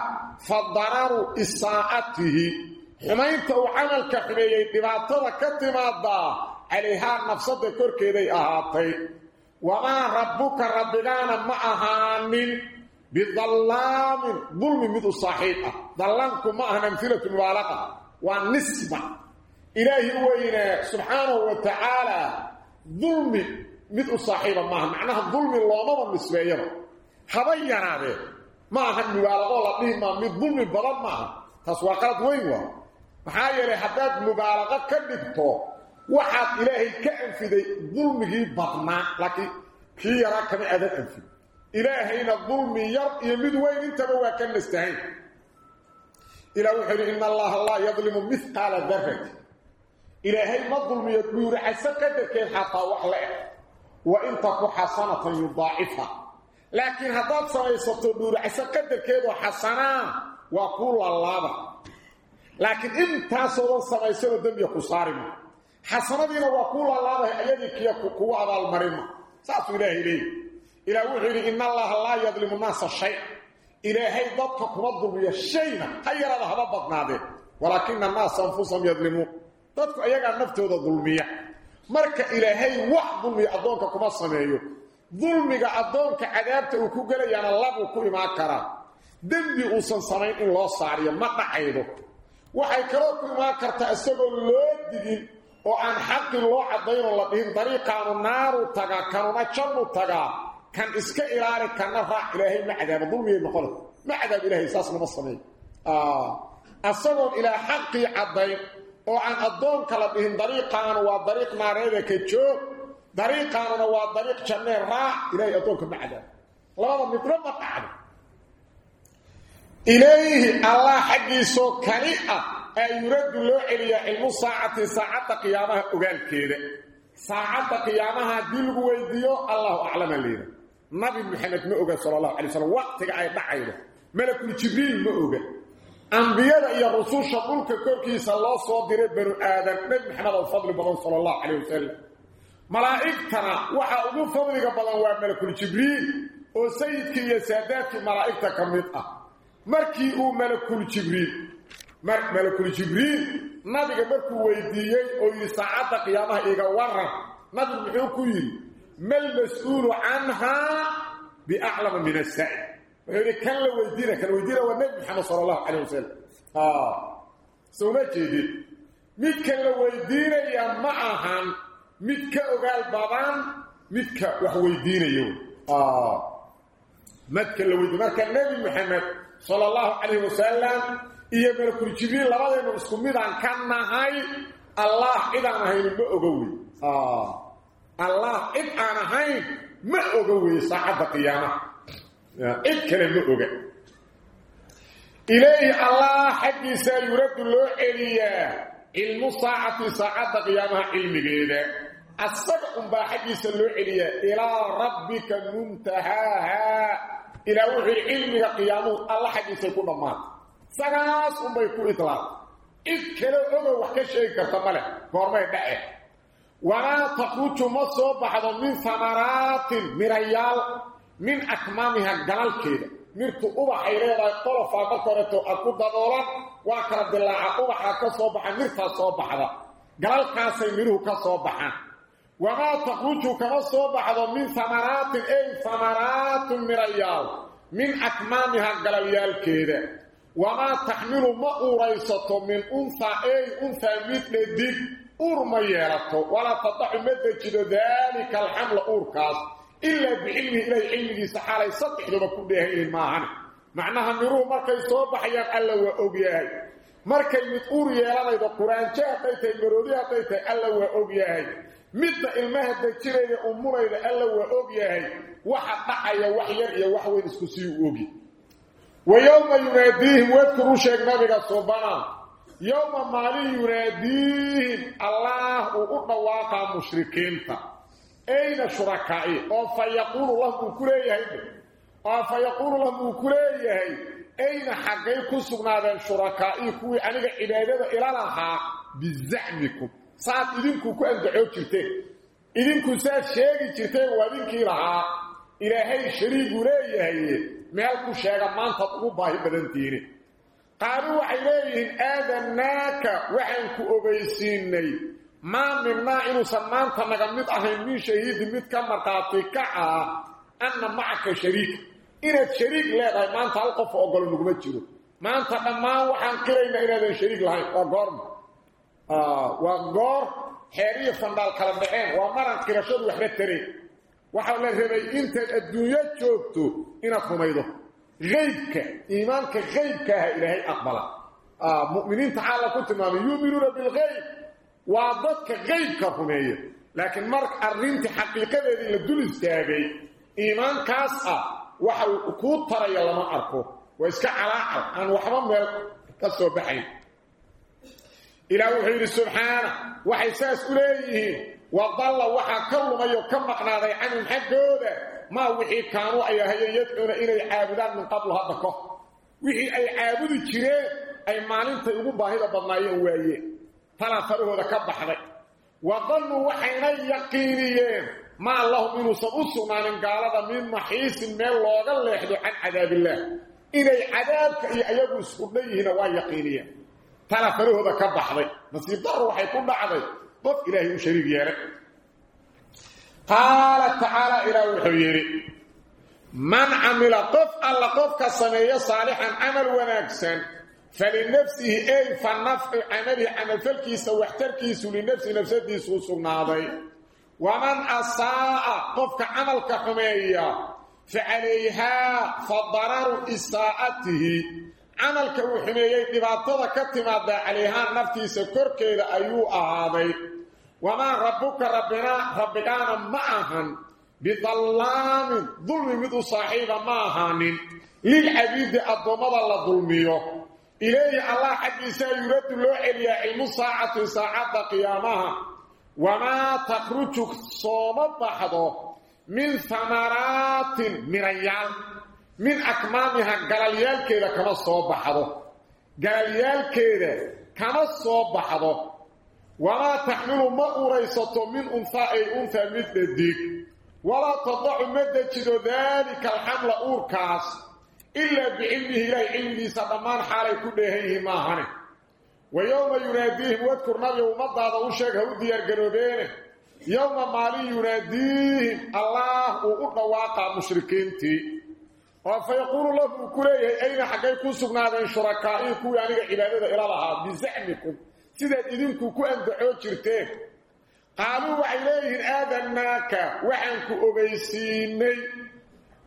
fa dararu isaa'atihi xumaynta uu camalka xumeeyey dhibaatada ka timaadaa calayhaa nafsada korkeeday ahaatay wamaa rabbuka rabbigaana ma ahaanin bidallaamin dulmi mid u saaxiib ah dallaanku ma ahan amhilatu mubaalaqa waa nisba u saaxiiba maaha. Macnaha dulmi loomaba nisbeeyaba. Haba yaraadee ma ahan mubaalaqoo la dhihi maa mid dulmi badan maaha. Taas waa qalad weyn waa. Maxaa yeelay haddaad mubaalaqo ka dhigto waxaad ilaahay ka anfiday dulmigii badnaa. Laakiin kii yaraa kama aadan anfid ilaahayna dulmi yar iyo mid weyn intaba waa ka nastahayn ilaah wuxuu yidhi ina allaha laa yadlimu mithqaala darati ilaahay ma dulmiyo dhuuracaso qadarkeed xataa wax la eg wa in taku xasanatan yudaacifha laakiin haddaad samaysato dhuuracaso qadarkeedoo xasanaa waa kuu laalaaba laakiin intaasoodan samaysano dembiga ku saarima xasanadiina waa kuu laalaabay ayadii kiya kugu abaalmarima saasuu ilaahay leeyi ilaah wuxuu yidhi ina allaha laa yadlimu naasa shay. Ilaahay dadka kuma dulmiyo shayna ha yarada haba badnaadee walaakina annaasa anfusahum yadlimuun dadku ayagaa naftooda dulmiya. Marka ilaahay wax dulmiya addoonka kuma sameeyo. Dulmiga addoonka cadaabta uu ku gelayaana labuu ku imaan karaa. Dembi uusan samayn in loo saariyo ma dhacaydo. Waxay kaloo ku imaan kartaa isagoo loo digin oo aan xaqi loo caddaynoo la dhihin dariiqaanu naaru tagaa kanuna jannu tagaa. Kan iska ilaali kana raac ilaahay ma cadaaba dulmiyay noqona ma cadaab ilaahay saas lama sameeyo. Asagoon ilaa xaqii caddayn oo aan addoonka la dhihin dariiqaanu waa dariiq naareeda ka joog dariiqaanuna waa dariiq jannee raac ilaahay addoonka ma cadaabo labada midna ma dhacdo ilayhi allah xaggiisoo kali ah ee yuraddu loo celiyaa cilmu saacati saacadda qiyaamaha ogaalkeeda. Saacadda qiyaamaha haddii lagu weydiiyo allahu aclama leeda nabi maxamed ma oga sala allahu alay slam waqtiga ay dhacaydo. Malakul jibriil ma oga ambiyada iyo rususha dhulka korkiisa loo soo diray banu aadan nebi maxamed oo fadli badan sala allahu calayh wasalam malaa'igtana waxa ugu fadliga badan waa malakul jibriil oo sayidkii iyo saadaadkii malaa'igta ka mid ah. Markii uu malakul jibriil malakul jibriil nabiga markuu weydiiyey oo yidhi saacadda qiyaamaha iga waran nabigu muxuu ku yidhi mal mas'uulu canhaa biaclama min asaa'il wuxuu kan la weydiina kan weydiina waa nebi maxamed sala allahu calayh wasalam sowma jeedin midka la weydiinaya ma ahan mid ka ogaal badan midka wax weydiinayo. Madka la weydiin marka nebi maxamed sala allahu calayh wasalam iyo malakul jibriil labadeennu isku midaan ka nahay allah cid aan ahayn ma oga wey. Allah cid aan ahayn ma oga wey saacadda qiyaamaha cid kale ma oga ilayhi allah xaggiisaa yuraddu loo celiyaa cilmu saacati saacadda qiyaamaha cilmigeeda. Asaga unbaa xaggiisa loo celiyaa ilaa rabbika muntahaaha ilaa wuxuu cilmiga qiyaamuhu alla xaggiisay ku dhammaatay sagaas unbay ku itlaaqay cid kale ogow wax ka sheegi karta ma leh goormay dhace walaa takhruju ma soo baxdo min hamaraatin mirayaal min akmaamiha galalkeeda. Mirtu ubaxay leedahay qolofaa marka horeto ad ku daboolan waa kala dilaaca ubaxaa ka soo baxa mirtaa soo baxda. Galalkaasay miruhu ka soo baxaan. Wamaa takhruju kama soo baxdo min hamaraatin ay hamaraatun mirayaal min akmaamiha galalyaalkeeda. Wamaa taxmilu ma uuraysato min unhaa ey unhaa mid dhadig uur ma yeelato. Walaa tadaxu ma dejido daalika alxamla uurkaas ilaa bicilmihi ilahay cilmigiisa xaalay saddexduba ku dheehaynin maahan macnaha miruhu markay soo baxayaan alla waa ogyahay markay mid uur yeelanaydo quraanjo hadday tahay maroodi hadday tahay alla waa ogyahay midda ilmaha dejinayda umulayda alla waa ogyahay waxa dhacaya wax yar iyo wax weyn isku sii u ogi. Wa yowma yunaadiihim wadkuruu sheeg nabiga subana yowma maalin yunaadiihim allaah uu u dhawaaqaa mushrikiinta ayna shurakaa'i oo fa yaquulu lahum uu ku leeyahay oo fa yaquulu lahum uu ku leeyahay ayna xaggay ku sugnaadeen shurakaa'i kuwii aniga cibaadada ila lahaa bizacmikum saad idinku ku andacoo jirteen. Idinku saad sheegi jirteen waa idinkii lahaa. Ilaahay shariiguu leeyahay meel ku sheega maantaad ugu baahi badantiini qaaluu waxay leeyihiin aadanaaka waxaan ku ogeysiinay maa minnaa inuusan maanta naga mid ahayn min shahiidin mid ka markhaati ka ah anna macaka shariik. Inaad shariig leedahay maanta hal qof ogolo nuguma jiro. Maanta dhammaan waxaan qiraynaa inaadan shariig lahayn. Waa goorma ah, waa goor xeer iyo fandhaal kala baxeen waa maran qirashadu waxba taray waxaa la rabay intaad adduunyo joogto inaad rumaydo. Haybka iimaanka haybka ah, ilaahay aqbala. Ah, mu'miniinta xaala ku tilmaamay yuuminuuna bilhayb waa dadka qeybka rumeeya. Laakiin mar arrintii xaqiiqadeedii la dul istaagay iimaankaas ah waxa kuu taraya lama arko. Waa iska calaacal aan waxba meel ka soo baxayn. Ilaah wuxuu yidhi subxaana waxay saas u leeyihiin. Wadalla waxaa ka lumay oo ka maqnaaday canhum xaggooda. Maa wixii kaanu ay ahayeen yadcuuna inay caabudaan min qablu hadda ka wixii ay caabudi jireen ay maalintay ugu baahida badnaayeen waayeen tala farahooda ka baxday. Waqallu waxayna yaqiiniyeen ma lahum inuusan u sugnaanin gaalada min maxiisin meel looga leexdo can cadaabillaah. Inay cadaabka iyo ayagu isku dhan yihiina waa yaqiiniyeen. Tala farahooda ka baxday. Nasiib daro waxay ku dhacday. Qof ilaahay u shariig yeelay. Qaala tacaala ilaah wuxuu yidhi man camila qof alla qofka sameeyo saalixan camal wanaagsan falinafsihi ey fa nafcu camalihi camalfalkiisa waxtarkiisu linafsihi nafsadiisu sugnaaday waman asaa'a qofka camalka xumeeya fa calayhaa fa dararu isaa'atihi camalka uu xumeeyey dhibaatada ka timaada calayhaa naftiisa korkeeda ayuu ahaaday wamaa rabbuka rabbinaa rabbigaana ma ahan bidallaamin dulmi mid u saaxiiba ma ahaanin lilcabiidi addoommada la dulmiyo إليه الله حق سيرد له إلي علم الساعة ساعة قيامها وما تخرج صوم بحضه من ثمرات مريال من أكمامها قلاليال كده كما صوم بحضه قلاليال كده كما صوم بحضه وما تحمل ما أريسة من أنثى أي أنثى مثل الديك ولا تضع مدى ذلك الحمل أوركاس إلا بعلمه إلى علمه سبمان حالي كله ماهنه ويوم يناديهم واذكر نبي ومضى هذا وشيك هودي يرقنوبينه يوم مالي يناديهم الله وقرنا واقع مشركين تي فيقول الله كليه أين حقيكم سبنا شركائكم يعني عبادة إلى الله بزعمكم sidaad idinku ku andacoo jirteen qaaluu waxay leeyihiin aadanaaka waxaan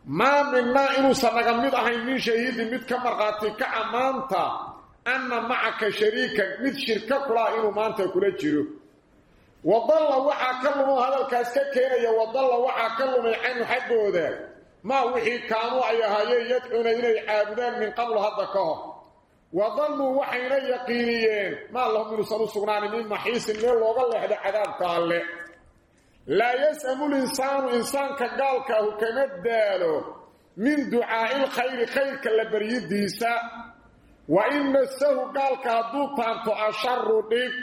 ما من ما إنو مد أهين من شهيد مد كمرقاتي كأمانتا. أن معك شريكا مد شركة كلا إنو مانتا كلا جيرو. وضل وحا كلمو هذا الكاسكا كيريا وضل وحا كلمو عين حقه ذا ما وحي كانوا أيهايين يدعون إلي عابدان من قبل هذا كهو. وظلوا وحينا يقينيين. ما اللهم نسألوا سقنان من محيس الليل وغلح عذاب كالي laa yasamu linsaanu insaanka gaalkaahu kama daalo min ducaai lkhayri khayrka la baryidiisa wa in masahu gaalka hadduu taanto asharu dhib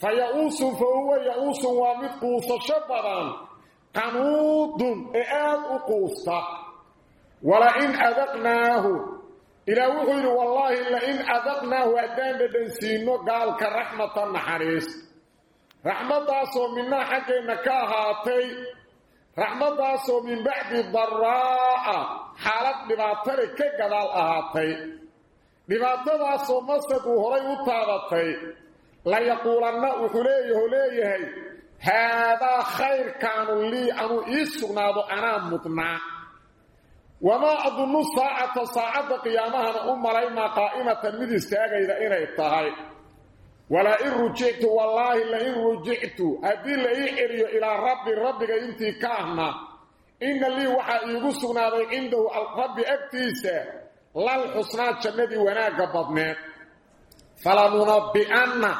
fa ya-uusun fa huwa ya-uusun waa mid quusasho badan qanuudun ee aada u quusta. Walain adaqnaahu ilaa wuxuu yidhi wallaahi lain adaqnaahu haddaan dhadhan gaalka raxmata naxariis raxmadaasoo minaa xaggeenna ka ahaatay. Raxmadaasoo min bacdi daraa'a xaalad dhibaatale ka gadaal ahaatay. Dhibaatadaasoo masad uu horay u taabatay. Layaquulanna wuxuu leeyaho leeyahay haadaa khayrkaanu lii anuu ii sugnaado anaa mudnaa. Wamaa adunnu saacata saacadda qiyaamahana u malaymaa qaa'imatan mid istaagayda inay tahay walaa in rujictu wallaahi lain rujictu haddii la ii celiyo ilaa rabbi rabbiga intii ka ahna inna lii waxaa iigu sugnaaday cindahu rabbi agtiisa lal xusnaa jannadii wanaagga badneed falamunabbi'anna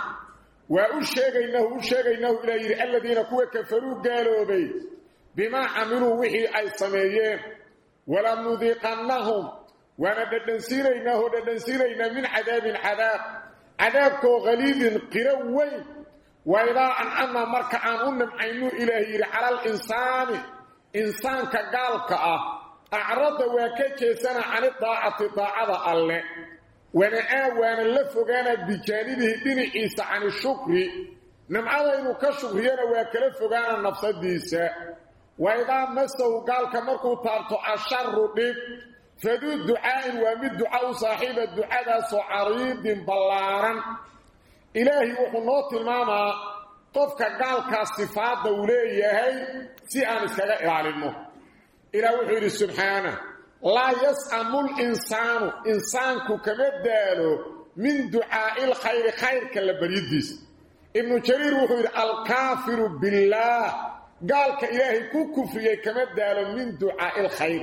waa u sheegaynahu u sheegaynahu ilaa yidhi aladiina kuwa kafaruu gaaloobay bimaa camiluu wixii ay sameeyeen walanudiiqannahum waana dhadhansiinaynaahoo dhadhansiinaynaa min cadaabin cadaab cadaabkoo khaliidin qiro weyn wa idaa ancamna marka aan u nimcaynu ilaah yidhi cala alinsaani insaanka gaalka ah acradda waa ka jeesana cani daacati daacada alle. Wana'aa waana la fogaana bijaanibihi dhinaciisa cani shukri. Nimcada inuu ka shukriyana waa kala fogaana nafsadiisa. Wa idaa masahu gaalka markuu taabto asharu dhib faduu ducaa-in waa mid duca u saaxiiba ducadaasoo cariidin ballaaran. Ilaahay wuxuu noo tilmaamaa qofka gaalkaas sifaadda uu leeyahay si aan iskaga ilaalinno. Ilaah wuxuu yidhi subxaana laa yas'amu linsaanu insaanku kama daalo min ducaa'i lkhayri khayrka la baryadiisa ibnu jariir wuxuu yidhi alkaafiru billaah gaalka ilaahay ku kufriyey kama daalo min ducaa'i lkhayr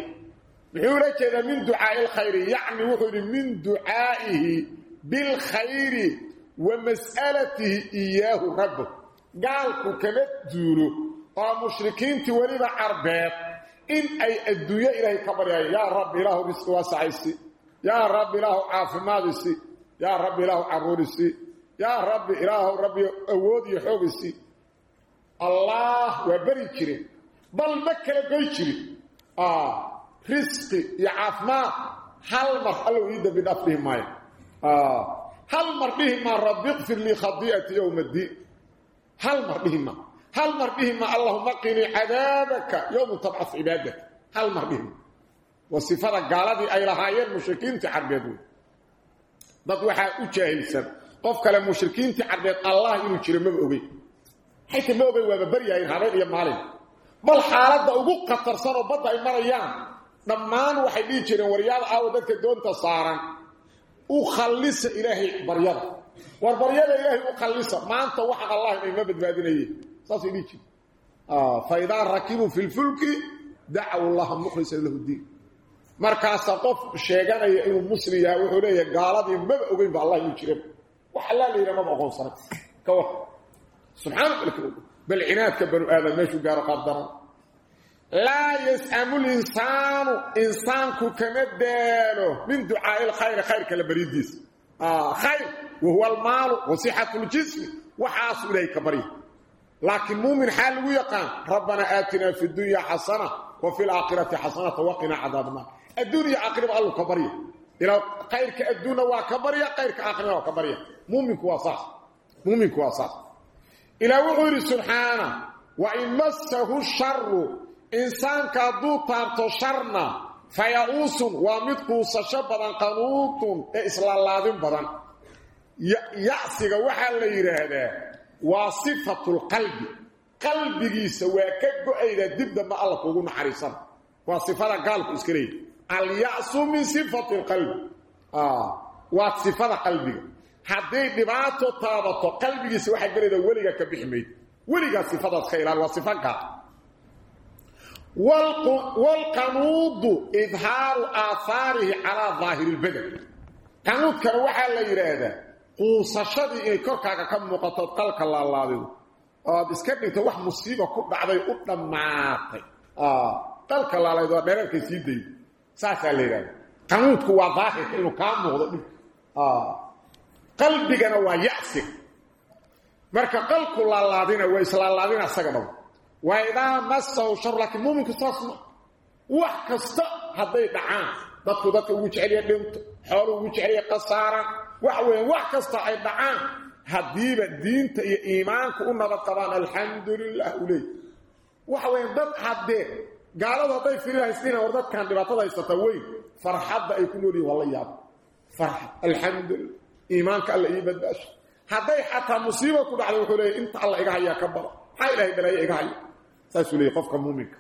muxuu la jeedaa min ducaa'i alkhayri. Yacni wuxuu yidhi min ducaa'ihi bilkhayri wa mas'alatihi iyaahu rabbo gaalku kama duulo oo mushrikiintii weliba carbeed in ay adduunyo ilaahay ka baryayan yaa rabbi ilaahu risqi waasacaysi. Yaa rabbi ilaahu caafimaadisi. Yaa rabbi ilaahu caruurisi. Yaa rabbi ilaahu rabbi awood iyo xoogisi allah waa beri jirin bal kala goy jirin risqi iyo caafimaad hal mar allow ii dambi dhaaf dhihi maayo ah, hal mar dhihi maa rabbi iqfir lii khadiicati yowma ddiin hal mar dhihi maa hal mar dhihi maa allahuma qinii cadaabaka yowma tabcas cibaadaka hal mar dhihi maa waa sifada gaaladii ay lahaayeen mushrikiintii carbeed wey dad waxaa u jaahilsan qof kale mushrikiintii carbeed allah inuu jiro maba ogey xayta ma ogey waaba baryahayn habeen iyo maalin. Bal xaaladda ugu khatarsanoo badda ay marayaan dhammaan waxay dhihi jireen waryaal aawo dadka doonta saaran u khallisa ilaahay baryada. War baryada ilaahay u khallisa maanta waxa allah inay ma badbaadinayeen. Saas ay dhihi jireen. Fa idaa rakibu fi lfulki dacaw allaha mukhlisa lahu diin. Markaas qof sheeganaya inuu muslim yahay wuxuu leeyahay gaaladii ma ogeyn ba allah inuu jiro wax alla leeyahay ma aqoonsan ka wax subhanahu bal inaadka banu aadam meeshu gaaro qadara laa yas'amu linsaanu insaanku kama daalo min ducaai lkhayri khayrka la baridiisa. Ah, khayr wahuwa almaalu wa sixatu ljismi waxaasu ilaahay ka barya laakiin muumin xaa lagu yaqaan rabbanaa aatinaa fi dunya xasana wa fi laakhirati xasanata waqinaa cadaabanaar adduun iyo aakhiraba allu ka barya ilaa khayrka adduunna waa ka barya khayrka aakhirana waa ka barya muminku waa saas. Muuminku waa saas. Ilaa wuxuu yidhi subxaana wain massahu sharu insaanka hadduu taabto sharna fa ya-uusun waa mid kuusasho badan qanuutun ee islalaadin badan. Yacsiga waxaa la yidhaahdaa waa sifatulqalbi qalbigiisa waa ka go'aydaa dib dambe alla kugu naxariisan. Waa sifada gaalku iska leeyay alyasu min sifati lqalbi ah, waa sifada qalbiga. Hadday dhibaato taabato qalbigiisa waxaa gelaydaa weligaa ka bixi mayd weligaa sifadaas ka ilaal waa sifa walqanuudu idhaaru aahaarihi calaa daahiri lbadan qanuudkana waxaa la yidhaahdaa quusashadii inay korkaaga ka muuqato od qalka laalaadido oad iska dhigto wax musiiba ku dhacday u dhammaatay. Qalka laalayd waa dhereerkay sii daydo saasaa la yidhahda qanuudku waa daahirka inuu kaa muuqdo dhibka qalbigana waa yacsiga marka qalku laalaadina waa islaalaadina asaga dhabo waa idaa masahu shar laakiin muuminku saas ma wax kasta hadday dhacaan. Dadku dadka ugu jeceliya dhinto xoolu ugu jeceliya khasaaraan wax weeyaan wax kasta ay dhacaan. Haddiiba diinta iyo iimaanku u nabad qabaan alxamdu lilah u leey waxa weeyaan dad haddee gaaladu hadday firihaysdina war dadkan dhibaatada haysata weyn. Farxadda ay ku noolyihin waa la yaabo farxad alxamdulilah iimaanka alla ii badbaasho hadday xataa musiiba ku dhacday wuxuu leeyahy inta alla iga hayaa ka bada maxaa ilaahay saasuu leeyahy qofka muuminka.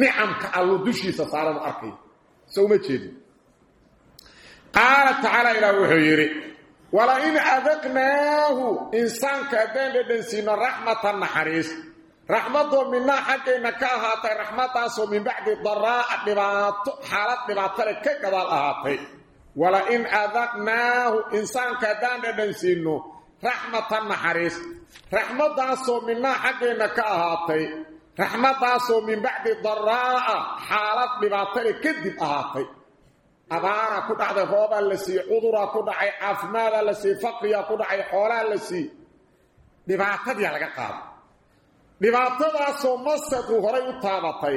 Nicamka allo dushiisa saaran arkaya soo uma jeedin. Qaala tacaala ilaah wuxuu yidhi walain adaqnaahu insaanka haddaan dhedhansiino raxmatan naxariis. Raxmadoo minaa xaggayna ka ahaatay raxmadaasoo min bacdi daraa'a dhibaato xaalad dhibaatale ka gadaal ahaatay. Walain adaqnaahu insaanka haddaan dhedhansiino raxmatan naxariis. Raxmadaasoo minaa xaggayna ka ahaatay raxmadaasoo min bacdi daraa'a xaalad dhibaatale kadib ahaatay. Abaara ku dhacday roobaa la siiyey cuduraa ku dhacay caafimaadaa la siiyey faqriyaa ku dhacay xoolaa la siiyey dhibaatadiyaa laga qaaday. Dhibaatadaasoo masadku horay u taabatay.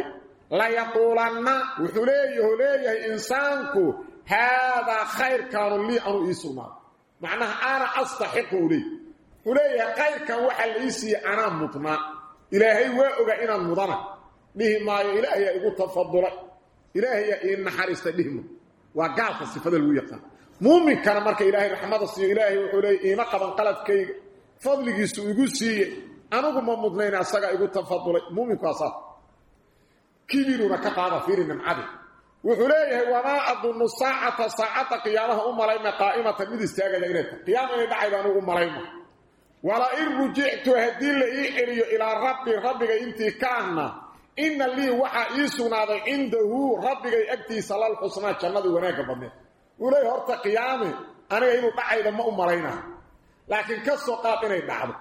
Layaquulanna wuxuu leeyahu leeyahay insaanku haadaa khayrkaanu lii anuu ii sugnaaday macnaha ana astaxiqu u leey wuxuu leeyahay khayrkan waxaa la ii anaa mudnaa ilaahay waa ogaa inaan mudana. Dhihi maayo ilaahayaa igu tafadulay ilaahayaa ii naxariista dhihma waa gaalka sifada lagu yaqaan. Muuminkana marka ilaahay raxmada siiyo ilaahay wuxuu leeyay iima qaban qaladkayga. Fadligiisu igu siiyey. Anigu ma mudnayn asaga igu tafadulay. Muuminku asaas kibiruna ka qaada fiiri nimcadi wuxuu leeyahay wamaa adunnu saacata saacadda qiyaamaha u malayma qaa'imatan mid istaagaya inay tahay. Qiyaama inay dhacayda anigu u malayma wala in rujictu haddii la ii celiyo ilaa rabbi rabbigay intii ka ahna inna lii waxaa ii sugnaaday cindahu rabbigay agtiisa lal xusnaa jannadii wanaagga badneed leeyahy horta qiyaame aniga inuu dhacayda ma u malaynaa laakiin ka soo qaad inay dhacdo.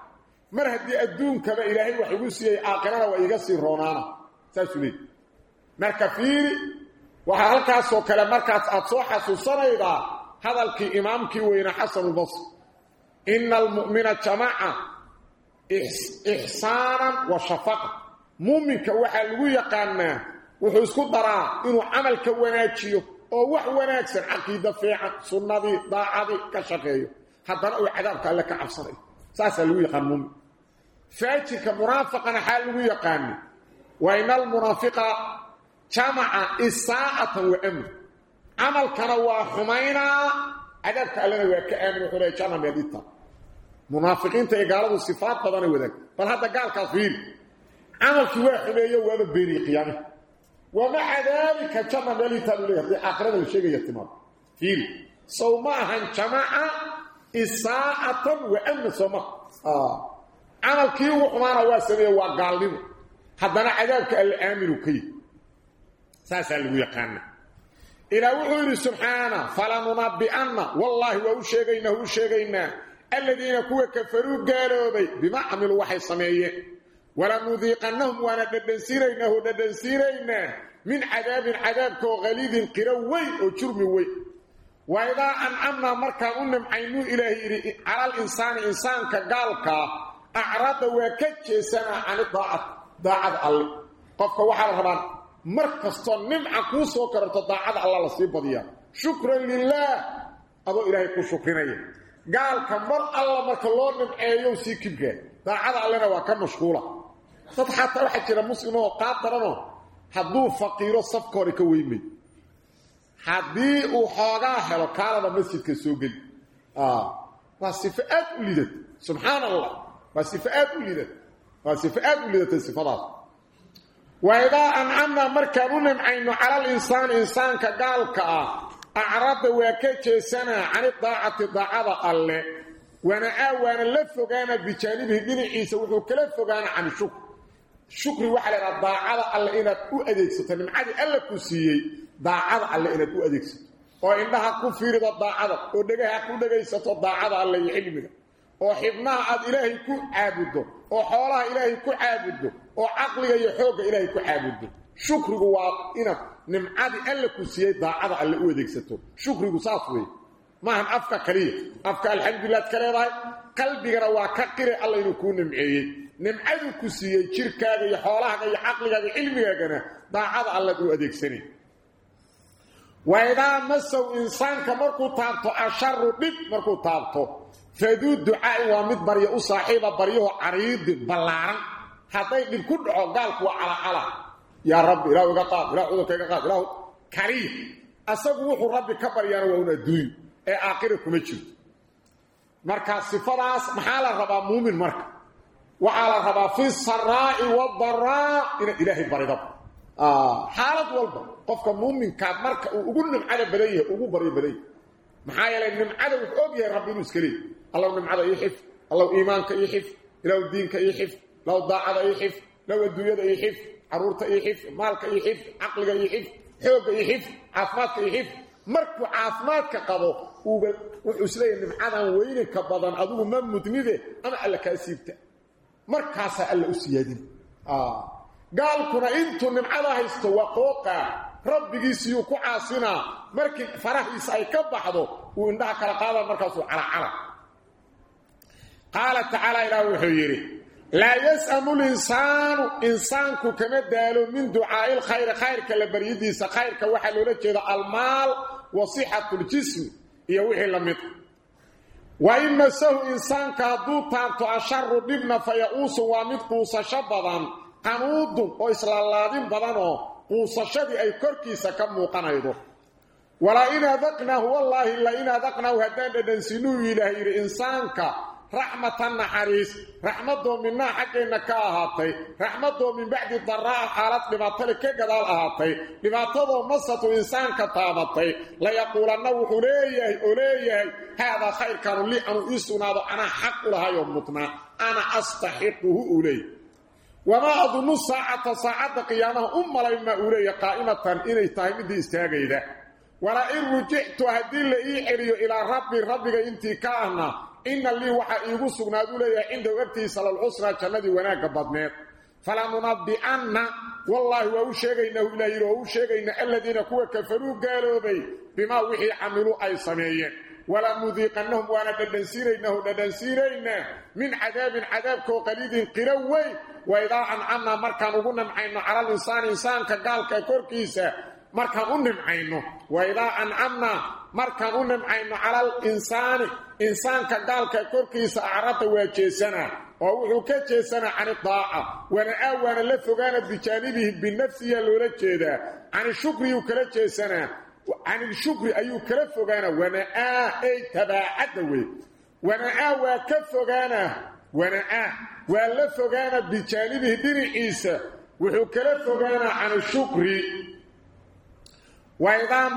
Mar haddii adduunkaba ilaahay wax igu siiyey aakhirana waa iga sii roonaana. Saasuu leey marka fiiri waxaa halkaasoo kale markaas aad soo xasuusanaydaa hadalkii imaamkii weynaa xasanulbasri ina almu'mina jamaca ixsaanan wa shafaqa. Muuminka waxaa lagu yaqaanaa wuxuu isku daraa inuu camalka wanaajiyo oo wax wanaagsan caqiida fiican sunnadii daacadii ka shaqeeyo. Haddana uu cadaabka alle ka cabsanayo saasaa lagu yaqaan muumin faajirka munaafaqana xaa lagu yaqaani. Wa ina almunaafiqa jamaca isaa'atan wa amn camalkana munaafiqiinta ee gaaladu sifaad badanay wadaag bal hadda gaalkaas fiiri camalkii waa xumeeyo waaba beeniye qiyaamihi wamaca daalika janna meelitaan u leeyahay. Haddii aakhirada la sheegaya timaado fiiri sow ma ahan isaa'atan wa amna soo maha camalkii ugu xumaana waa sameeye waa gaalnimo. Haddana cadaabka alla aaminu ka yihi saasaa lagu yaqaana ilaa wuxuu yidhi subxaana falanunabbi'anna wallaahi waa u sheegaynaa u sheegaynaa aladiina kuwa kafaruu gaaloobay bimaa camiluu waxay sameeyeen. Walanudiiqannahum waana dhadhansiinaynaahu dhadhansiinaynaa min cadaabin cadaabkaoo khaliidin qiro weyn oo jurmi weyn. Wa idaa ancamnaa markaan u nimcaynuu ilaahay yidhi calal insaani insaanka gaalkaa acrada waa ka jeesanaa cani daacad daacada alle qofka waxaa la rabaa mar kastoo nimca kuu soo kararto daacada alla la sii badiyaa. Shukran lilaah adoo ilaahay ku shukrinaya gaalka mar alla marka loo nimceeyo sii kibkaa daacada allena waa ka mashquula. Dad xataa waxaa jira muslimoo qaad daranoo hadduu faqiiro safka hore ka weymay haddii uu xoogaa helo kaalada masjidka soo geli. Waa sifo aad u lidata subxaan allah waa sifo u lidata waa sifo aad u lidata sifadaas. Waidaa ancamnaa markaan u nimcayno cala alinsaani insaanka gaalka ah acrada waa ka jeesanaa cani daacati daacada alle. Wanacaa waana la fogaana bijaanibihi dhinaciisa wuxuu kala fogaana can shukr. Shukri waxaa la ydhaha daacada alle inaad u adeegsato nimcadii alle ku siiyey daacada alle inaad u adeegsato. Oo indhaha ku fiirido daacada oo dhegaha ku dhegaysato daacada alle iyo cilmiga. Oo xibnaha aad ilaahay ku caabuddo oo xoolaha ilaahay ku caabuddo oo caqliga iyo xoogga ilaahay ku caabuddo shukrigu waa inaad nimcadii alla ku siiyey daacada alle u adeegsato. Shukrigu saas weeye maahan afka kaliya. Afka alxamdulilah ka leedahay qalbigana waa ka qire alla inuu kuu nimceeyey. Nimcadu ku siiyey jirkaaga iyo xoolahaaga iyo caqligaaga cilmigaagana daacada allaad u adeegsanay waidaa masow insaanka markuu taabto asharu dhib markuu taabto. Faduu ducaai waa mid baryo u saaxiiba baryaho cariidin ballaaran. Hadday dhib ku dhaco gaalku waa calacala yaa rabbi ilah iga qaad ilah cudurka iga qaad ilah kaliya asagu wuxuu rabbi ka baryaana waa un adduunyo ee aakhira kuma jirto marka sifadaas maxaa la rabaa muumin marka? Waxaa la rabaa fi saraa'i wadaraa inaad ilaahay baridaba xaalad walba qofka muuminkaa marka uu ugu nimcada badan yahay ugu baryo badan maxaa yeelay nimcada wuxuu og yahay rabbi inuu iska leeyahy allow nimcada ii xif allow iimaanka ii xif ilow diinka ii xif low daacada ii xif low adduunyada ii xif carruurta xif maalka ii xif caqliga ii xif xoogga ii xif caafimaadka ii xif markuu caafimaadka qabo uuba wuxuu is leeyahay nimcadan weynanka badan adigu ma mudnide ama alla kaa siibta. Markaasaa alla u siyaadin. Gaalkuna intuu nimcada haysto waa qooqa. Rabbigiisiyuu ku caasinaa. Markii farahiisa ay ka baxdo uu indhaha kala qaada markaasuu calacala qaala tacaala ilaah wuxuu yidhi laa yas'amu linsaanu insaanku kama daalo min ducaa'i lkhayri khayrka la baryadiisa khayrka waxaa loola jeeda almaal wa sixatu ljismi iyo wixii la mid wa in masahu insaanka hadduu taabto asharu dhibna fa ya-uusun waa mid quusasho badan qanuudun oo islaalaadin badan oo quusashadii ay korkiisa ka muuqanaydo. Walaa in adaqnaahu wallaahi la in adaqnaahu haddaan dhadhansinuu ilaah yidhi insaanka raxmatan naxariis. Raxmadoo minnaa xaggeenna ka ahaatay. Raxmadoo min bacdi daraa'a xaalad dhibaatale ka gadaal ahaatay. Dhibaatadoo masatu insaanka taabatay. Layaquulanna wuxuu leeyahay oo leeyahay haadaa khayrkaanu lii anuu ii sugnaado anaa xaq u lahay oo mudnaa. Ana astaxiquhu uu leeyahy wamaa adunnu saacata saacadda qiyaamaha u malay maa uu leeyahy qaa'imatan inay tahay midii istaagayda. Walaa in rujictu haddii la ii celiyo ilaa rabbi rabbiga intii ka ahna inna lii waxaa iigu sugnaaduu leeyahay cindahu agtiisa lalcusraa jannadii wanaagga badneed. Falanunabbi'anna wallaahi waa u sheegaynahu yidhi oo u sheegayna aladiina kuwa kafaruu gaaloobay bimaa wixii camiluu ay sameeyeen. Walanudiiqannahum waana dhadhansiinaynahu dhadhansiinaynaa min cadaabin cadaabkoo qaliidin qiro weyn. Waidaa ancamnaa markaan ugu namcayno cala alinsaani insaanka gaalka korkiisa markaan u nimcayno. Waidaa ancamnaa markaan u nimcayno cala alinsaani insaanka gaalka korkiisa acradda waa jeesanaa oo wuxuu ka jeesanaa cani daaca wana-aa waana la fogaana bijaanibihi binafsiya loola jeedaa. Cani shukriyuu kala jeesanaa canilshukri ayuu kala fogaanaa wana-aa ey tabaacadda wey. Wana-aa waa ka fogaanaa wana-aa waa la fogaana bijaanibihi dhinaciisa. Wuxuu kala fogaanaa canishukri waidaa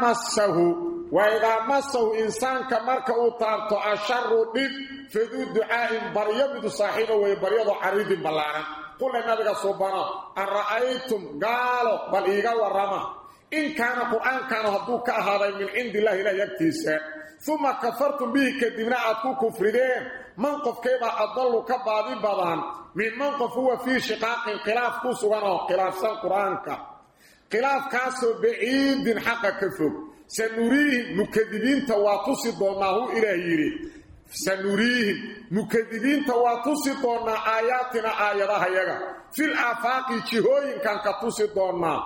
massahu waidaa masahu insaanka marka uu taabto asharu dhib faduu ducaa'in baryo midu saaxiiba weeye baryadoo cariidin ballaaran qulle nabiga subano an ra'aytum gaalo bal iiga warrama. In kaana qur'aankaanu hadduu ka ahaaday min cindi illahi ilahi agtiisa uma kafartum bihi kadibna aad ku kufrideen. Man qofkeebaa adallu ka baadi badan min man qof huwa fii shiqaaqin khilaaf ku sugan khilaafsan qur'aanka. Khilaafkaasoo baciidin xaqa ka fog sanuriihim mukadibiinta waa tusi doonnaa huu ilaah yidhi. Sanuriihim mukadibiinta waa tusi doonnaa aayaatina aayadahayaga fil aafaaqi jihooyinkan ka tusi doonnaa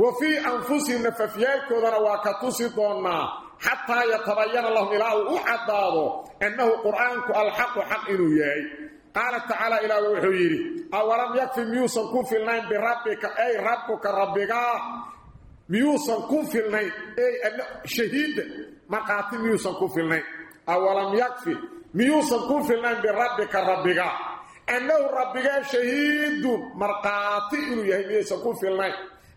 wa fii anfusihim nafafyaalkoodana waa ka tusi doonnaa xataa yatabayana lahum ilaa uu u caddaado annahu qur'aanku alxaqu xaq inuu yahay. Qaala tacaala ilaah wuxuu yidhi awalam yakfi miyuusan ku filnayn birabbika ay rabbuka rabbigaa miyuusan ku filnayn shahiida markhaati miyuusan ku filnayn awalam yakfi miyuusan ku filnayn birabbika rabbiga. Annahu rabbigaa shahiidun markhaati inuu yahay miyaysan ku filnayn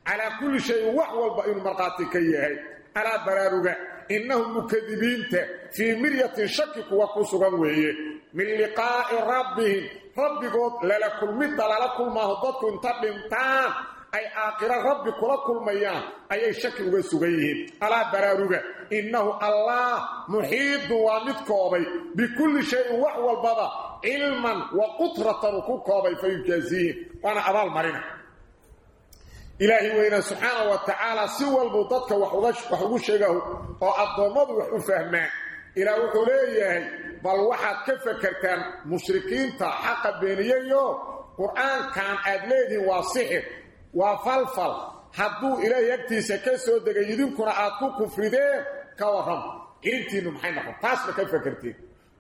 calaa kulli shayin wax walba inuu markhaati ka yahay. Alaa baraaruga innahum mukadibiinta fii miryatin shaki kuwa ku sugan weeye. Min liqaa'i rabbihim rabbigood lala kulmidda lala kulmaaho dadku inta dhintaan ay aakhiro rabbi kula kulmayaan ayay shaki uga sugan yihiin. Alaa baraaruga innahu allah muxiidun waa mid koobay. Bikulli shayin wax walbaba cilman wa qutratan uu ku koobay fa yujaaziihim. Waana abaal marina. Ilaahi weyna subxaana wa tacaala si walbuu dadka wax ugu sheegaho oo addoommadu wax u fahmaan ilaa wuxuu leeyahay bal waxaad ka fakertaan mushrikiinta xaqa beeniyeyo qur'aankan aad leedihiin waa sixir waa falfal. Hadduu ilaahay agtiisa ka soo degay idinkuna aad ku kufrideen ka warrama cirintiinnu maxay noqon? Taasma ka fakerteen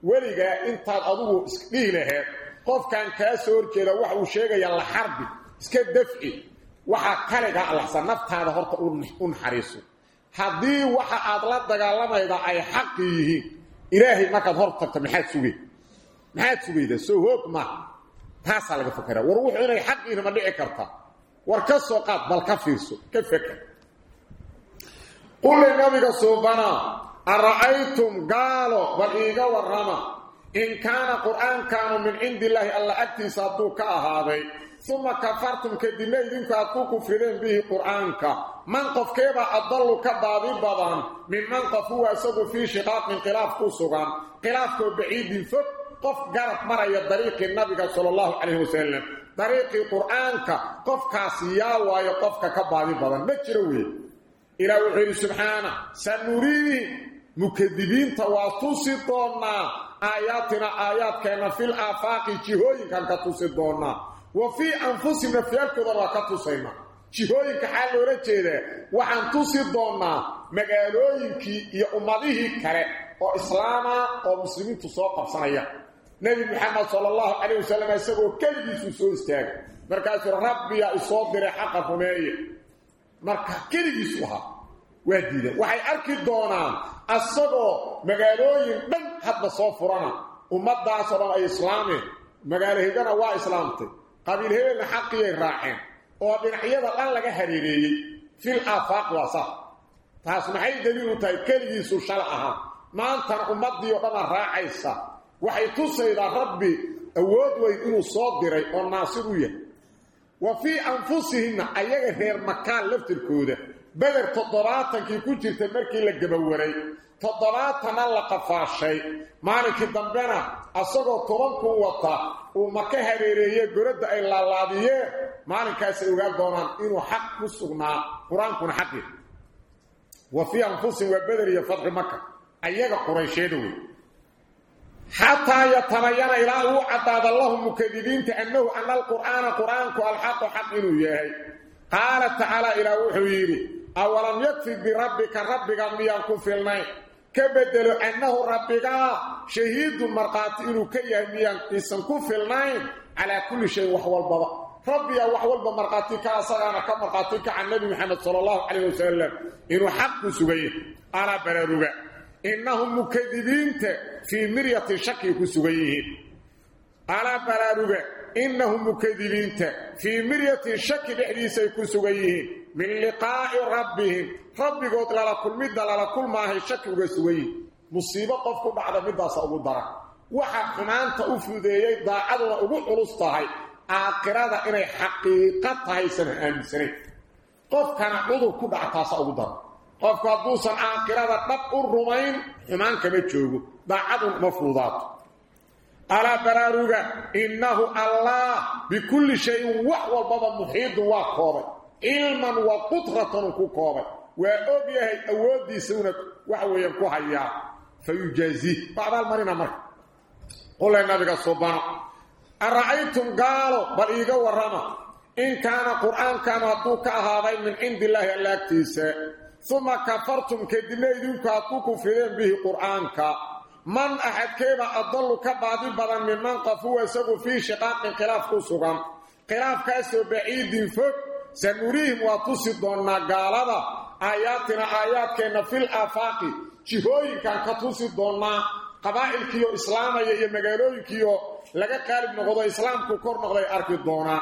weligaa intaad adugu isdhihi laheed qofkan kaa soo horjeeda waxa uu sheegayaa la xarbi iska dafci. Waxaa kaligaa allaxsan naftaada horta u naxariiso. Haddii waxa aad la dagaalamayda ay xaqi yihiin ilaahay markaad hor tagto maxaad sugay? Maxaad sugaydaa soo hoog maaha taasaa laga fakeraa war wuxuu inay xaqiina ma dhici karta war ka soo qaad bal ka fiirso ka feker quli nabiga suubanaa ara'aytum gaalo bal iiga warrama. In kaana qur'aankaanu min cindi illaahi alla agtiisa hadduu ka ahaaday uma kafartum kadibna idinku aad ku kufrideen bihi qur'aanka. Man qofkeebaa adallu ka baadi badan minman qof huwa isagu fii shiqaaqin khilaaf ku sugan. Khilaafkoo baciidin fog qof garab maraya dariiqii nabiga sala allahu calayhi wasalam dariiqii qur'aanka qofkaas yaa waayo qofka ka baadi badan. Ma jiro weeye ilaah wuxuu yidhi subxaana sanuriihim mukadibiinta waa tusi doonnaa aayaatina aayaadkeenna fil aafaaqi jihooyinkan ka tusi doonnaa. Wa fii anfusihim nafyaalkoodana waa ka tusaynaa jihooyinka xaa loola jeedaa waxaan tusi doonnaa magaalooyinkii iyo ummadihii kale oo islaama oo muslimiintu soo qabsanaya nebi moxamed sala allahu calayh wasalam isagoo keligiisuu soo istaagay markaasuu rabbiyaa isoo diray xaqa rumeeye. Marka keligiisu ahaa waa diideen waxay arki doonaan asagoo magaalooyin dhan hadba soo furana. Ummaddaasoo dhan ay islaameen magaalo hegana waa islaamtay. Qabiil hebelna xaqiyay raaceen. Oo dhinacyada dhan laga hareereeyey. Fil aafaaq waa sax. Taas maxay daliil u tahay keligiisu shal ahaa maantana ummaddii oo dhana raacaysa waxay tusaydaa rabbi awood weyn inuu soo diray oo naasir u yahay. Wa fii anfusihimna ayaga reer makaan laftirkooda beder toddobaatankii ku jirta markii la gabawaray toddobaatanna la qafaashay. Maalinkii dambena asagoo tobankuu wata uu maka hareereeye goradda ay laalaadiyeen maalinkaasay ogaa doonaan inuu xaq ku sugnaa qur'aankuna xaqi. Wa fii anfusihim waa beder iyo fadxi maka ayaga quraysheeda wey xataa yatabayana ilaa uu caddaada lahum mukadibiinta annahu ana alqur'aana qur'aanku alxaqu xaq inuu yahay. Qaala tacaala ilaa wuxuu yidhi awalam yakfi birabbika rabbiga miyaan ku filnayn ka bedelo annahu rabbigaa shahiidun markhaati inuu ka yahay miyaan iisan ku filnayn calaa kulli shayin wax walbaba rabbigaa wax walba markhaati ka asagaana ka markhaati kaca nebi moxamed sala allahu calayh wasalam inuu xaq ku sugay. Alaa baraaruga innahum mukadibiinta fii miryatin shakay ku sugan yihiin alaa baraaruga innahum mukadibiinta fii miryatin shaki dhexdiisay ku sugan yihiin min liqaa'i rabbihim rabbigood lala kulmidda lala kulmaahay shaki uga sugan yihiin musiibo qof ku dhacda middaasa ugu dara waxa xumaanta u fudeeyey daacaduna ugu culus tahay aakhirada inay xaqiiqa tahaysan aaminsanayn qofkana cudur ku dhaca taasa ugu dara qofku hadduusan aakhirada dhab u rumayn xumaan kama joogo. Daacadun ma fuudaato alaa baraaruga innahu allah bikulli shayin wax walbaba muxiidun waa koobay. Cilman wa qudratan ku koobay. Waa og yahay awooddiisuna waxa weeyaan ku hayaa. Fa yujaazih waa abaalmarina marka. Qole nabiga subano ara'aytum gaalo bal iiga warrama. In kaana qur'aankan hadduu ka ahaaday min cindi illaahi alla agtiisa uma kafartum kadibna idinku aad ku kufrideen bihi qur'aanka. Man axadkeeba adallu ka baadi badan minman qof huwa isagu fii shiqaaqin khilaaf ku sugan. Khilaafkaasoo baciidin fog sanuriihim waa tusi doonnaa gaalada. Aayaatina aayaadkeenna fil aafaaqi jihooyinkan ka tusi doonnaa qabaa'ilkiiyo islaamaya iyo magaalooyinkiiyo laga qaalib noqdo islaamku kor noqday arki doonaa.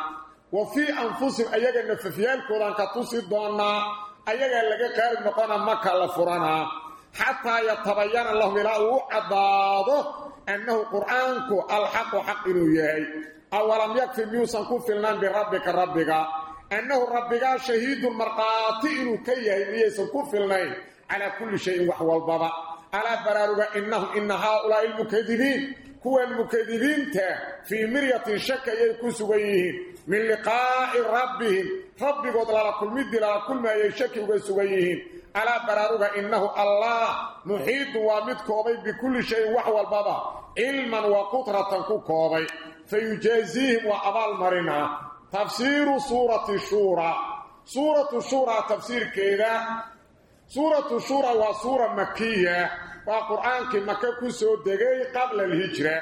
Wa fii anfusihim ayaga nafafyaalkoodaan ka tusi doonnaa ayagaa laga qaalib noqona maka la furanaa xataa yatabayana lahum ilaa uu caddaado annahu qur'aanku alxaqu xaq inuu yahay. Awalam yakfi miyuusan ku filnaan birabbika rabbiga? Annahu rabbigaa shahiidun markhaati inuu ka yahay miyaysan ku filnayn? Calaa kulli shayin wax walbaba. Alaa baraaruga innahum ina haaulaa'i kuwan mukadibiinta fii miryatin shaka ayay ku sugan yihiin min liqaa'i rabbihim. Rabbigood lala kulmidii lala kulmaayay shaki uga sugan yihiin. Alaa baraaruga innahu allah muxiidun waa mid koobay bikulli shayin wax walbaba cilman wa qudratan ku koobay. Fayujaaziihim waa abaalmarinaa tafsiiru suurati shuuraa suuratu shuuraa tafsiirkeeda. Suuratu shuuraa waa suura makiya waa qur'aankii maka ku soo degay qabla alhijra.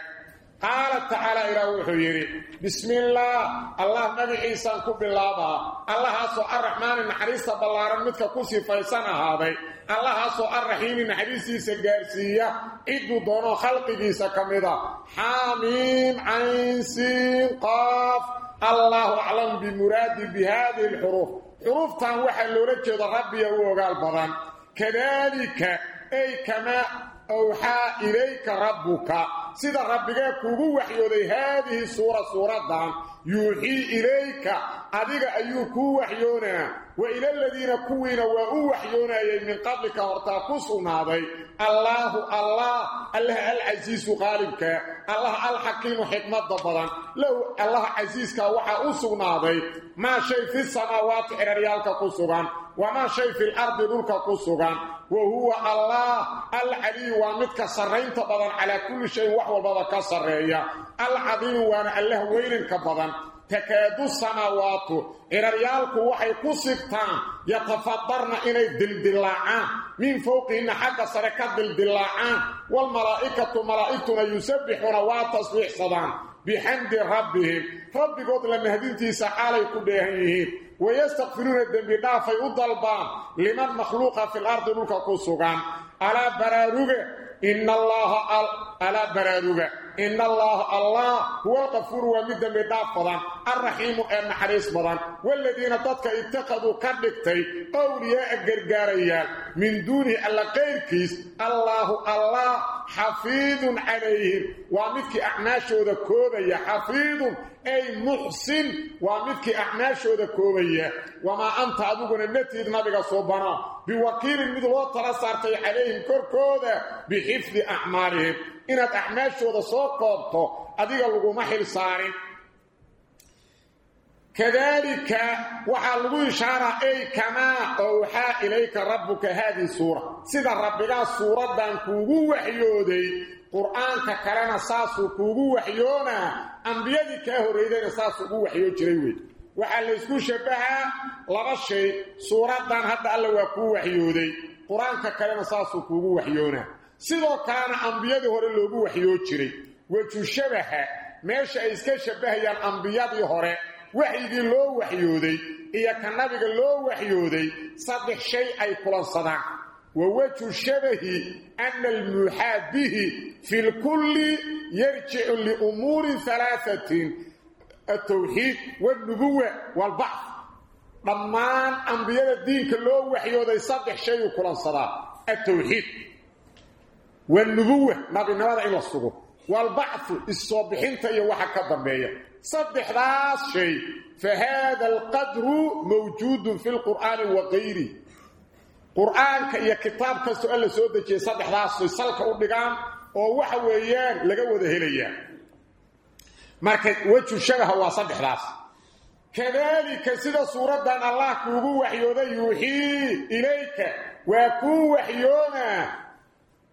Qaala tacaala ilaah wuxuu yidhi bismillaah allah magaciisaan ku bilaabaa. Allahaasoo arraxmaani naxariista ballaaran midka ku sifaysan ahaaday. Allahaasoo arraxiimi naxariistiisa gaarsiiya. Cidduu doonoo khalqigiisa ka mid a xaamiim caynsiin qaaf. Allaahu aclam bimuraadi bi haadihi alxuruuf xuruuftan waxaa loola jeeda rabbiya u ogaal badan. Kadaalika ay kamaa awxaa ilayka rabbuka sida rabbigaa kuugu waxyooday haadihi suura suuraddan yuuxii ilayka adiga ayuu kuu waxyoonaa وإلى الذين كوين وأو وحيونا من قبلك ورتاقصنا ذي الله الله الله العزيز غالبك الله الحكيم حكمة ضبطا لو الله عزيزك وحا أسونا ذي ما شيء في السماوات إرريالك قصوغان وما شيء في الأرض نلك قصوغان وهو الله العلي ومتك سرين تبضا على كل شيء وحو البضا كسرية العظيم وانا الله وين كبضا takaadu samaawaatu ciraryaalku waxay ku sigtaan yatafadarna inay dildilaacaan min fowqihinna xagga sare ka dildilaacaan waalmalaa'ikatu malaa'igtuna yusabbixuuna waa tasbiixsadaan bixamdi rabbihim. Rabbigood la mahdintiisa xaalay ku dheehan yihiin. Wayastakfiruuna dembi dhaafay u dalbaan. Liman makhluuqa fil ardi dhulka ku sugan. Alaa baraaruge ina allaha alaa baraaruga. إن الله الله هو الغفور ومد مدافضا الرحيم النحريس بضا والذين تدك اتخذوا كدكتي أولياء القرقاريان من دونه ألا غيركيس الله الله حفيظ عليهم ومدك أعناشو ذا كوبية حفيظ أي محسن ومدك أعناشو ذا كوبية وما أنت أدوكنا النتيد نبغى صوبنا بوكيل مثل وطرسارتي عليهم كركوذا بحفظ أعمالهم inaad acmaashooda soo koobto adiga laguma xil saarin. Kadalika waxaa lagu ishaaraa ay kamaa owxaa ilayka rabbuka haadihi suura. Sida rabbigaa suuraddan kuugu waxyooday qur'aanka kalena saasuu kuugu waxyoonaa ambiyadii kaa horreydayna saasuu ugu waxyoo jiray wey waxaa laysku shabbahaa laba shay suuraddan hadda alla waa kuu waxyooday qur'aanka kalena saasuu kuugu waxyoonaa sidoo kalena ambiyadii hore loogu waxyoo jiray. Weju shabaha. Meesha ay iska shabbahayaan ambiyadii hore. Waxyigii loo waxyooday iyo ka nabiga loo waxyooday saddex shay ay kulansadaan. Wa wejhu shabahi ana almuuxaa bihi fi lkulli yarjicu liumuurin alaasatin altawxiid walnubuwa waalbacd dhammaan ambiyada diinka loo waxyooday saddex shay u kulansadaa altawxiid والنبوة نبي نبدا إلا الصغر والبعث الصبحين تي وحكا ضمية صدح ذاس شيء فهذا القدر موجود في القرآن وغيره قرآن كي كتاب كسؤال سودة جي صدح ذاس سلك أردقان ووحا ويان لقوة هليا مركز وجه الشبه هو صدح ذاس كذلك سيدة سورة دان الله كوهو وحيوذا يوحي إليك وكو وحيونا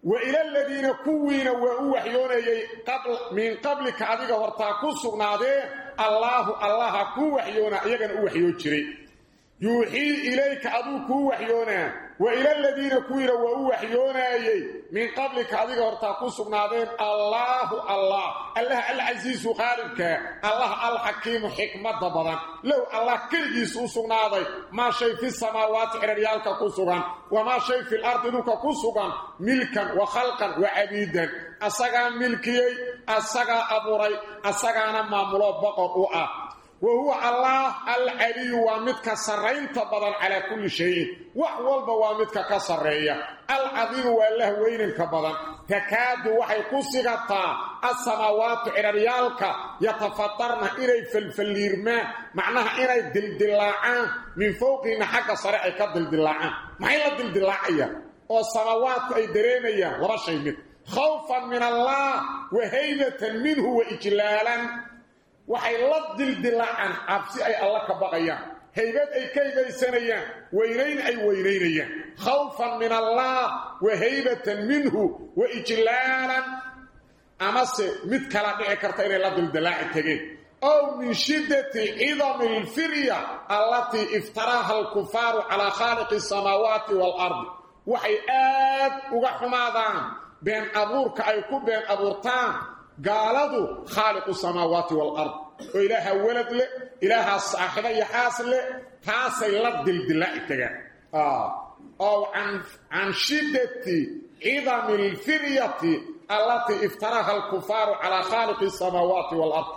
وإلى الذين كوين ووحيوني قبل من قبل كعديك ورطاكو سغنادين الله الله كوحيونا يغن وحيو جري يوحي إليك أدو كوحيونا وإلى الذين كوين ووحيوني من قبل كعديك ورطاكو سغنادين الله الله الله العزيز غالبك الله الحكيم حكمة ضبطا لو الله كرجيس سغنادي ما شيء في السماوات عريالك كسغان وما شيء في الأرض لك كسغان ملكا وخلقا وعبيدا أسغا ملكي أسغا أبوري أسغا مامولو بقر وآ وهو الله العلي ومدك سرين تبضل على كل شيء وحوال بوامدك كسرية العظيم والله وين كبضل تكاد وحي قصغتا السماوات عريالك يتفطرن إلي فالفليرمان معناها إلي دلدلاعان من فوقين حق صريعي كدلدلاعان ما هي الدلدلاعية والسماوات أي دريمية ولا شيء مثل خوفا من الله وهيبة منه وإجلالا waxay la dildilaacaan cabsi ay alla ka baqayaan. Haybad ay ka haybaysanayaan weynayn ay weynaynayaan. Khawfan min allah wa haybatan minhu wa ijlaalan. Amase mid kala dhici karta inay la dildilaaci tageen. Ow min shiddati cidami alfirya allatii iftaraaha alkufaaru calaa khaaliqi asamaawaati waalardi waxay aad uga xumaadaan been abuurka ay ku been abuurtaan gaaladu khaaliqu samaawaati walard oo ilaaha walad leh ilaahaa saaxiba iyo xaas leh taasay la dildilaaci tagaan. Ah, Ow can shiddati cidami alfiryati allatii iftaraaha alkufaaru calaa khaaliqi samaawaati walard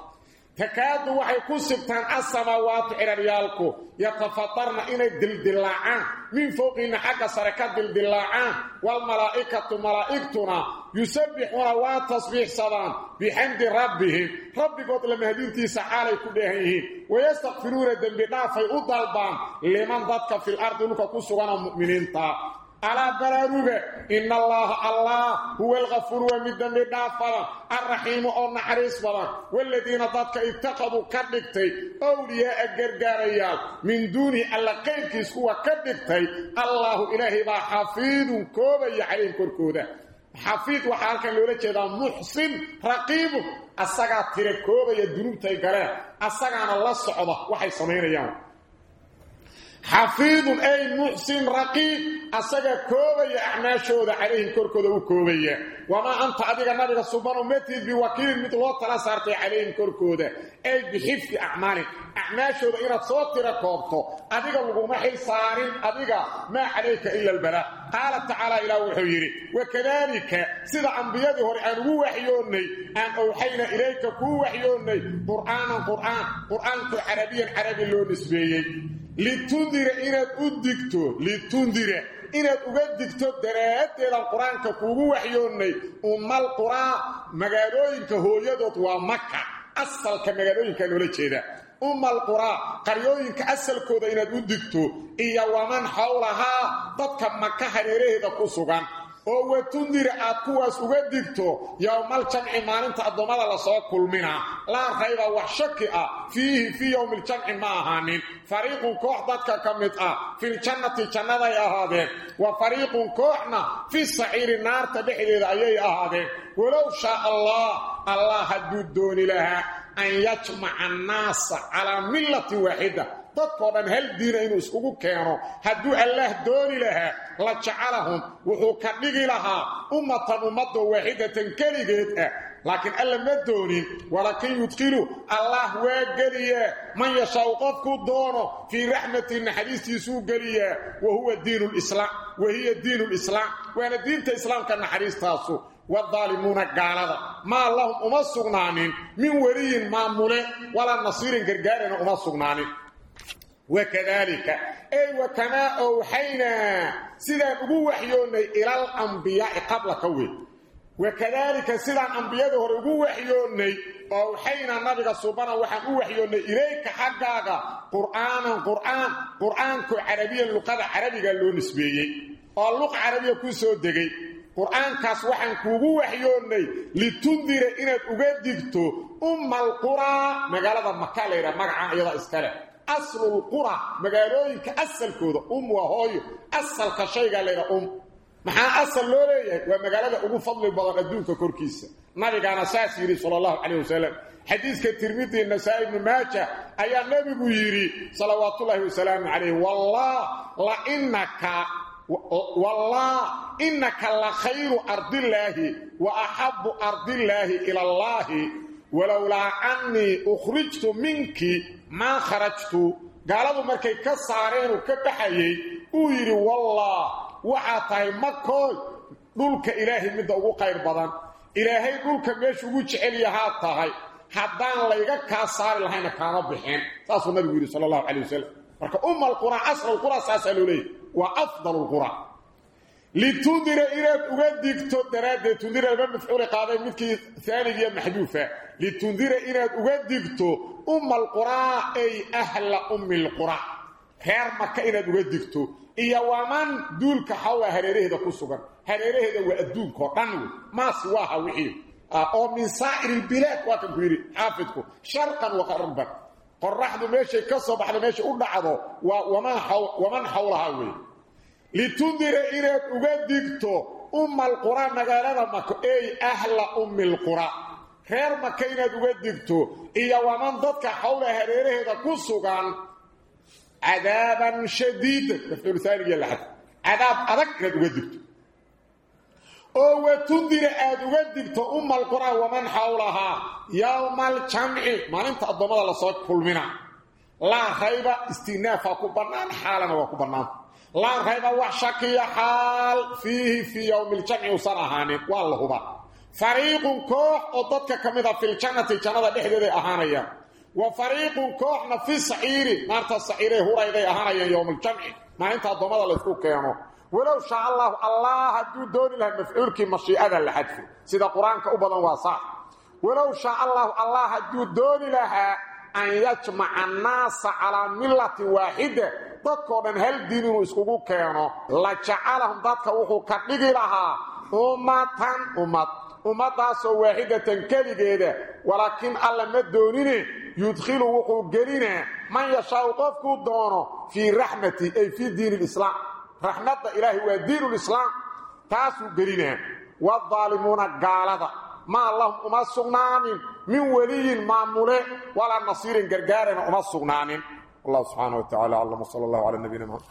takaadu waxay ku sibtaan as-samaawaatu ciraryaalku yatafatarna inay dildilaacaan min fowqihinna xagga sare ka dildilaacaan waalmalaa'ikatu malaa'igtuna yusabbixuuna waa tasbiixsadaan bixamdi rabbihim. Rabbigood lamahdiintiisa xaalay ku dheehan yihiin. Wayastakfiruuna dembi dhaafay u dalbaan liman dadka fil ardi dhulka ku suganoo mu'miniinta. على براروغه ان الله الله هو الغفور ومدن دافر الرحيم او نحريس بلا والذين ضدك اتقوا كدغتي اولياء غرغاريا من دون الله قيبكيس هو كدغتي الله الهي با حفيظ كوبا عليهم كركوده حفيظ وحالك لولا جدا محسن رقيب اسغا تركوبا يدنوبتي غره اسغانا لا سوده waxay sameeyaan xafiidun ay muxsin raqiib asaga koobaya acmaashooda calayhim korkooda u koobaya. Wamaa anta adiga nabiga subano matid biwakiilin mid loo tala saartay calayhim korkooda. Ay bixifdi acmaali acmaashooda inaad soo tira koobto adiga laguma xil saarin adiga maa calayka ila albala qaala tacaala ilaah wuxuu yidhi wakadaalika sida ambiyadii hore aan ugu waxyoonnay aan owxayna ilayka kuu waxyoonnay qur'aanan qur'aan qur'aanku carabiyan carabi loo nisbeeyey litundira inaad u digto litundira inaad uga digto daraaddeedaan qur'aanka kuugu waxyoonnay. Ummal quraa magaalooyinka hooyadood waa maka asalka magaalooyinkaa loola jeeda ummal quraa qaryooyinka asalkooda inaad u digto iyo waman xawlahaa dadka maka hareeraheeda ku sugan oo watundira aad kuwaas uga digto yowmal jamci maalinta addoommada la soo kulmina. Laa rayba wax shaki ah. Fiihi fii yowmi ljamci ma ahaanin. Fariiqun koox dadka ka mid ah. Filjannati jannaday ahaadeen. Wa fariiqun kooxna fi saciiri naarta dhexdeeda ayay ahaadeen. Walow shaa allah allah hadduu dooni lahaa an yajmaca annaasa calaa millati waaxida dadkoo dhan hal diina inuu iskugu keeno hadduu allaah dooni lahaa la jacalahum wuxuu ka dhigi lahaa ummatan ummadoo waaxidatan keligeed ah laakiin alla ma doonin walakin yudkilu allah waa geliyaa man yashaau qofkuu doono fii raxmatii naxariistiisuu geliyaa wahuwa diin lislaam wahiya diin lislaam waana diinta islaamka naxariistaasu والظالمون قالوا ما لهم أما سغنانين من ولي مامولة ولا نصير قرقارنا أما سغنانين وكذلك أي وكما أوحينا سيدا أبو وحيوني إلى الأنبياء قبل كوي وكذلك سيدا أنبياء أبو وحيوني أوحينا النبي سبحانه وحن وحيوني إليك حقاقا قرآنا قرآن قرآن كو عربيا لقد عربي قال له نسبيي اللغة عربية كو سودقي quraankaas waxaan kuugu waxyoonay litundira inaad uga digto ummal qura magaalada makka leeyahay magaca iyada aslu lqura magaalooyinka asalkooda um waa hooyo asalka shaygaa laydha um. Maxaa asal loo leeyahay? Waa magaalada ugu fadli badan adduunka korkiisa. Nabigaana saas yidhi sala allahu calayh wasalam xadiiska tirmidi nasaa-i ibni maaja ayaa nebigu yidhi salawaatullaahi wasalaamu calayh wallah la inaka wallah inaka la khayru ardillaahi wa axabbu ardillaahi ila allaahi walowlaa annii ukhrijtu minki maa kharajtu gaaladu markay ka saareenuu ka baxayay uu yidhi wallah waxaa tahay makooy dhulka ilaahay midda ugu qayr badan. Ilaahay dhulka meesha ugu jecel yahaa tahay. Haddaan layga kaa saari lahayna kaama bixin. Saasuu nabigu yidhi sala allahu calay wasalam marka umma alqura casra alqura saasaa loo leeyahy waa afdalu lqura litundira inaad uga digto daraaddeed tundira laba mafcuuli qaaday midkii aanig maxduufa litundira ila ugadikto umma alqura ay ahla ummi alqura heer maka ila ugadikto iyo waman duulka xawla hareerahda ku sugan. Hareeraheeda waa adduunkao dhan wey. Maasi waaha wixii. Oo min saa'ir ilbilaad waa ku yidhi xaafidku. Sharqan wa qarban. Qoraxdu meeshay ka soo baxda meeshay u dhacdo waa waman xawlahaa wey. Litundira inaad uga digto umma alqura magaalada mako ey ahla ummi lqura reer maka inaad uga digto iyo waman dadka xawla hareeraheeda ku sugan cadaaban shadiidan mafcuul aanigiy laxad cadaab adag inaad uga digto. Oo watundira aad uga digto umma alqura waman xawlahaa yowma aljamci maalinta addoommada la soo kulmina. Laa rayba istinaafaa ku bannaan xaalana waa ku bannaan. Laa rayba wax shakiya xaal fiihi fii yowmi ljamci usan ahaanin waa la huba fariiqun koox oo dadka ka mid a filjannati jannada dhexdeeday ahaanayaan. Wa fariiqun kooxna fi saciiri naarta saciiray hurayday ahaanayaan yowmaljamci maalinta addoommada laysku keeno. Walow shaa allahu allah hadduu dooni lahaa mafcuulkii mashiicada la xadfo sida qur'aanka u badan waa sax walow shaa allahu allah hadduu dooni lahaa an yajmaca annaasa calaa millatin waaxida dadkoo dhan hal diin inuu iskugu keeno la jacalahum dadka wuxuu ka dhigi lahaa ummatan ummad ummadaasoo waaxidatan keligeeda walaakiin alla ma doonine yudkhilu wuxuu gelinaa man yashaau qofkuu doono fii raxmati ay fii diin lislaam raxmadda ilaahay waa diinulislaam taasuu gelinaa waadaalimuuna gaalada maa lahum uma sugnaanin min weliyin maamule walaa nasiirin gargaarana uma sugnaanin. Allah subxaana wa tacala aclam sal allahu cala nabiyina mxamed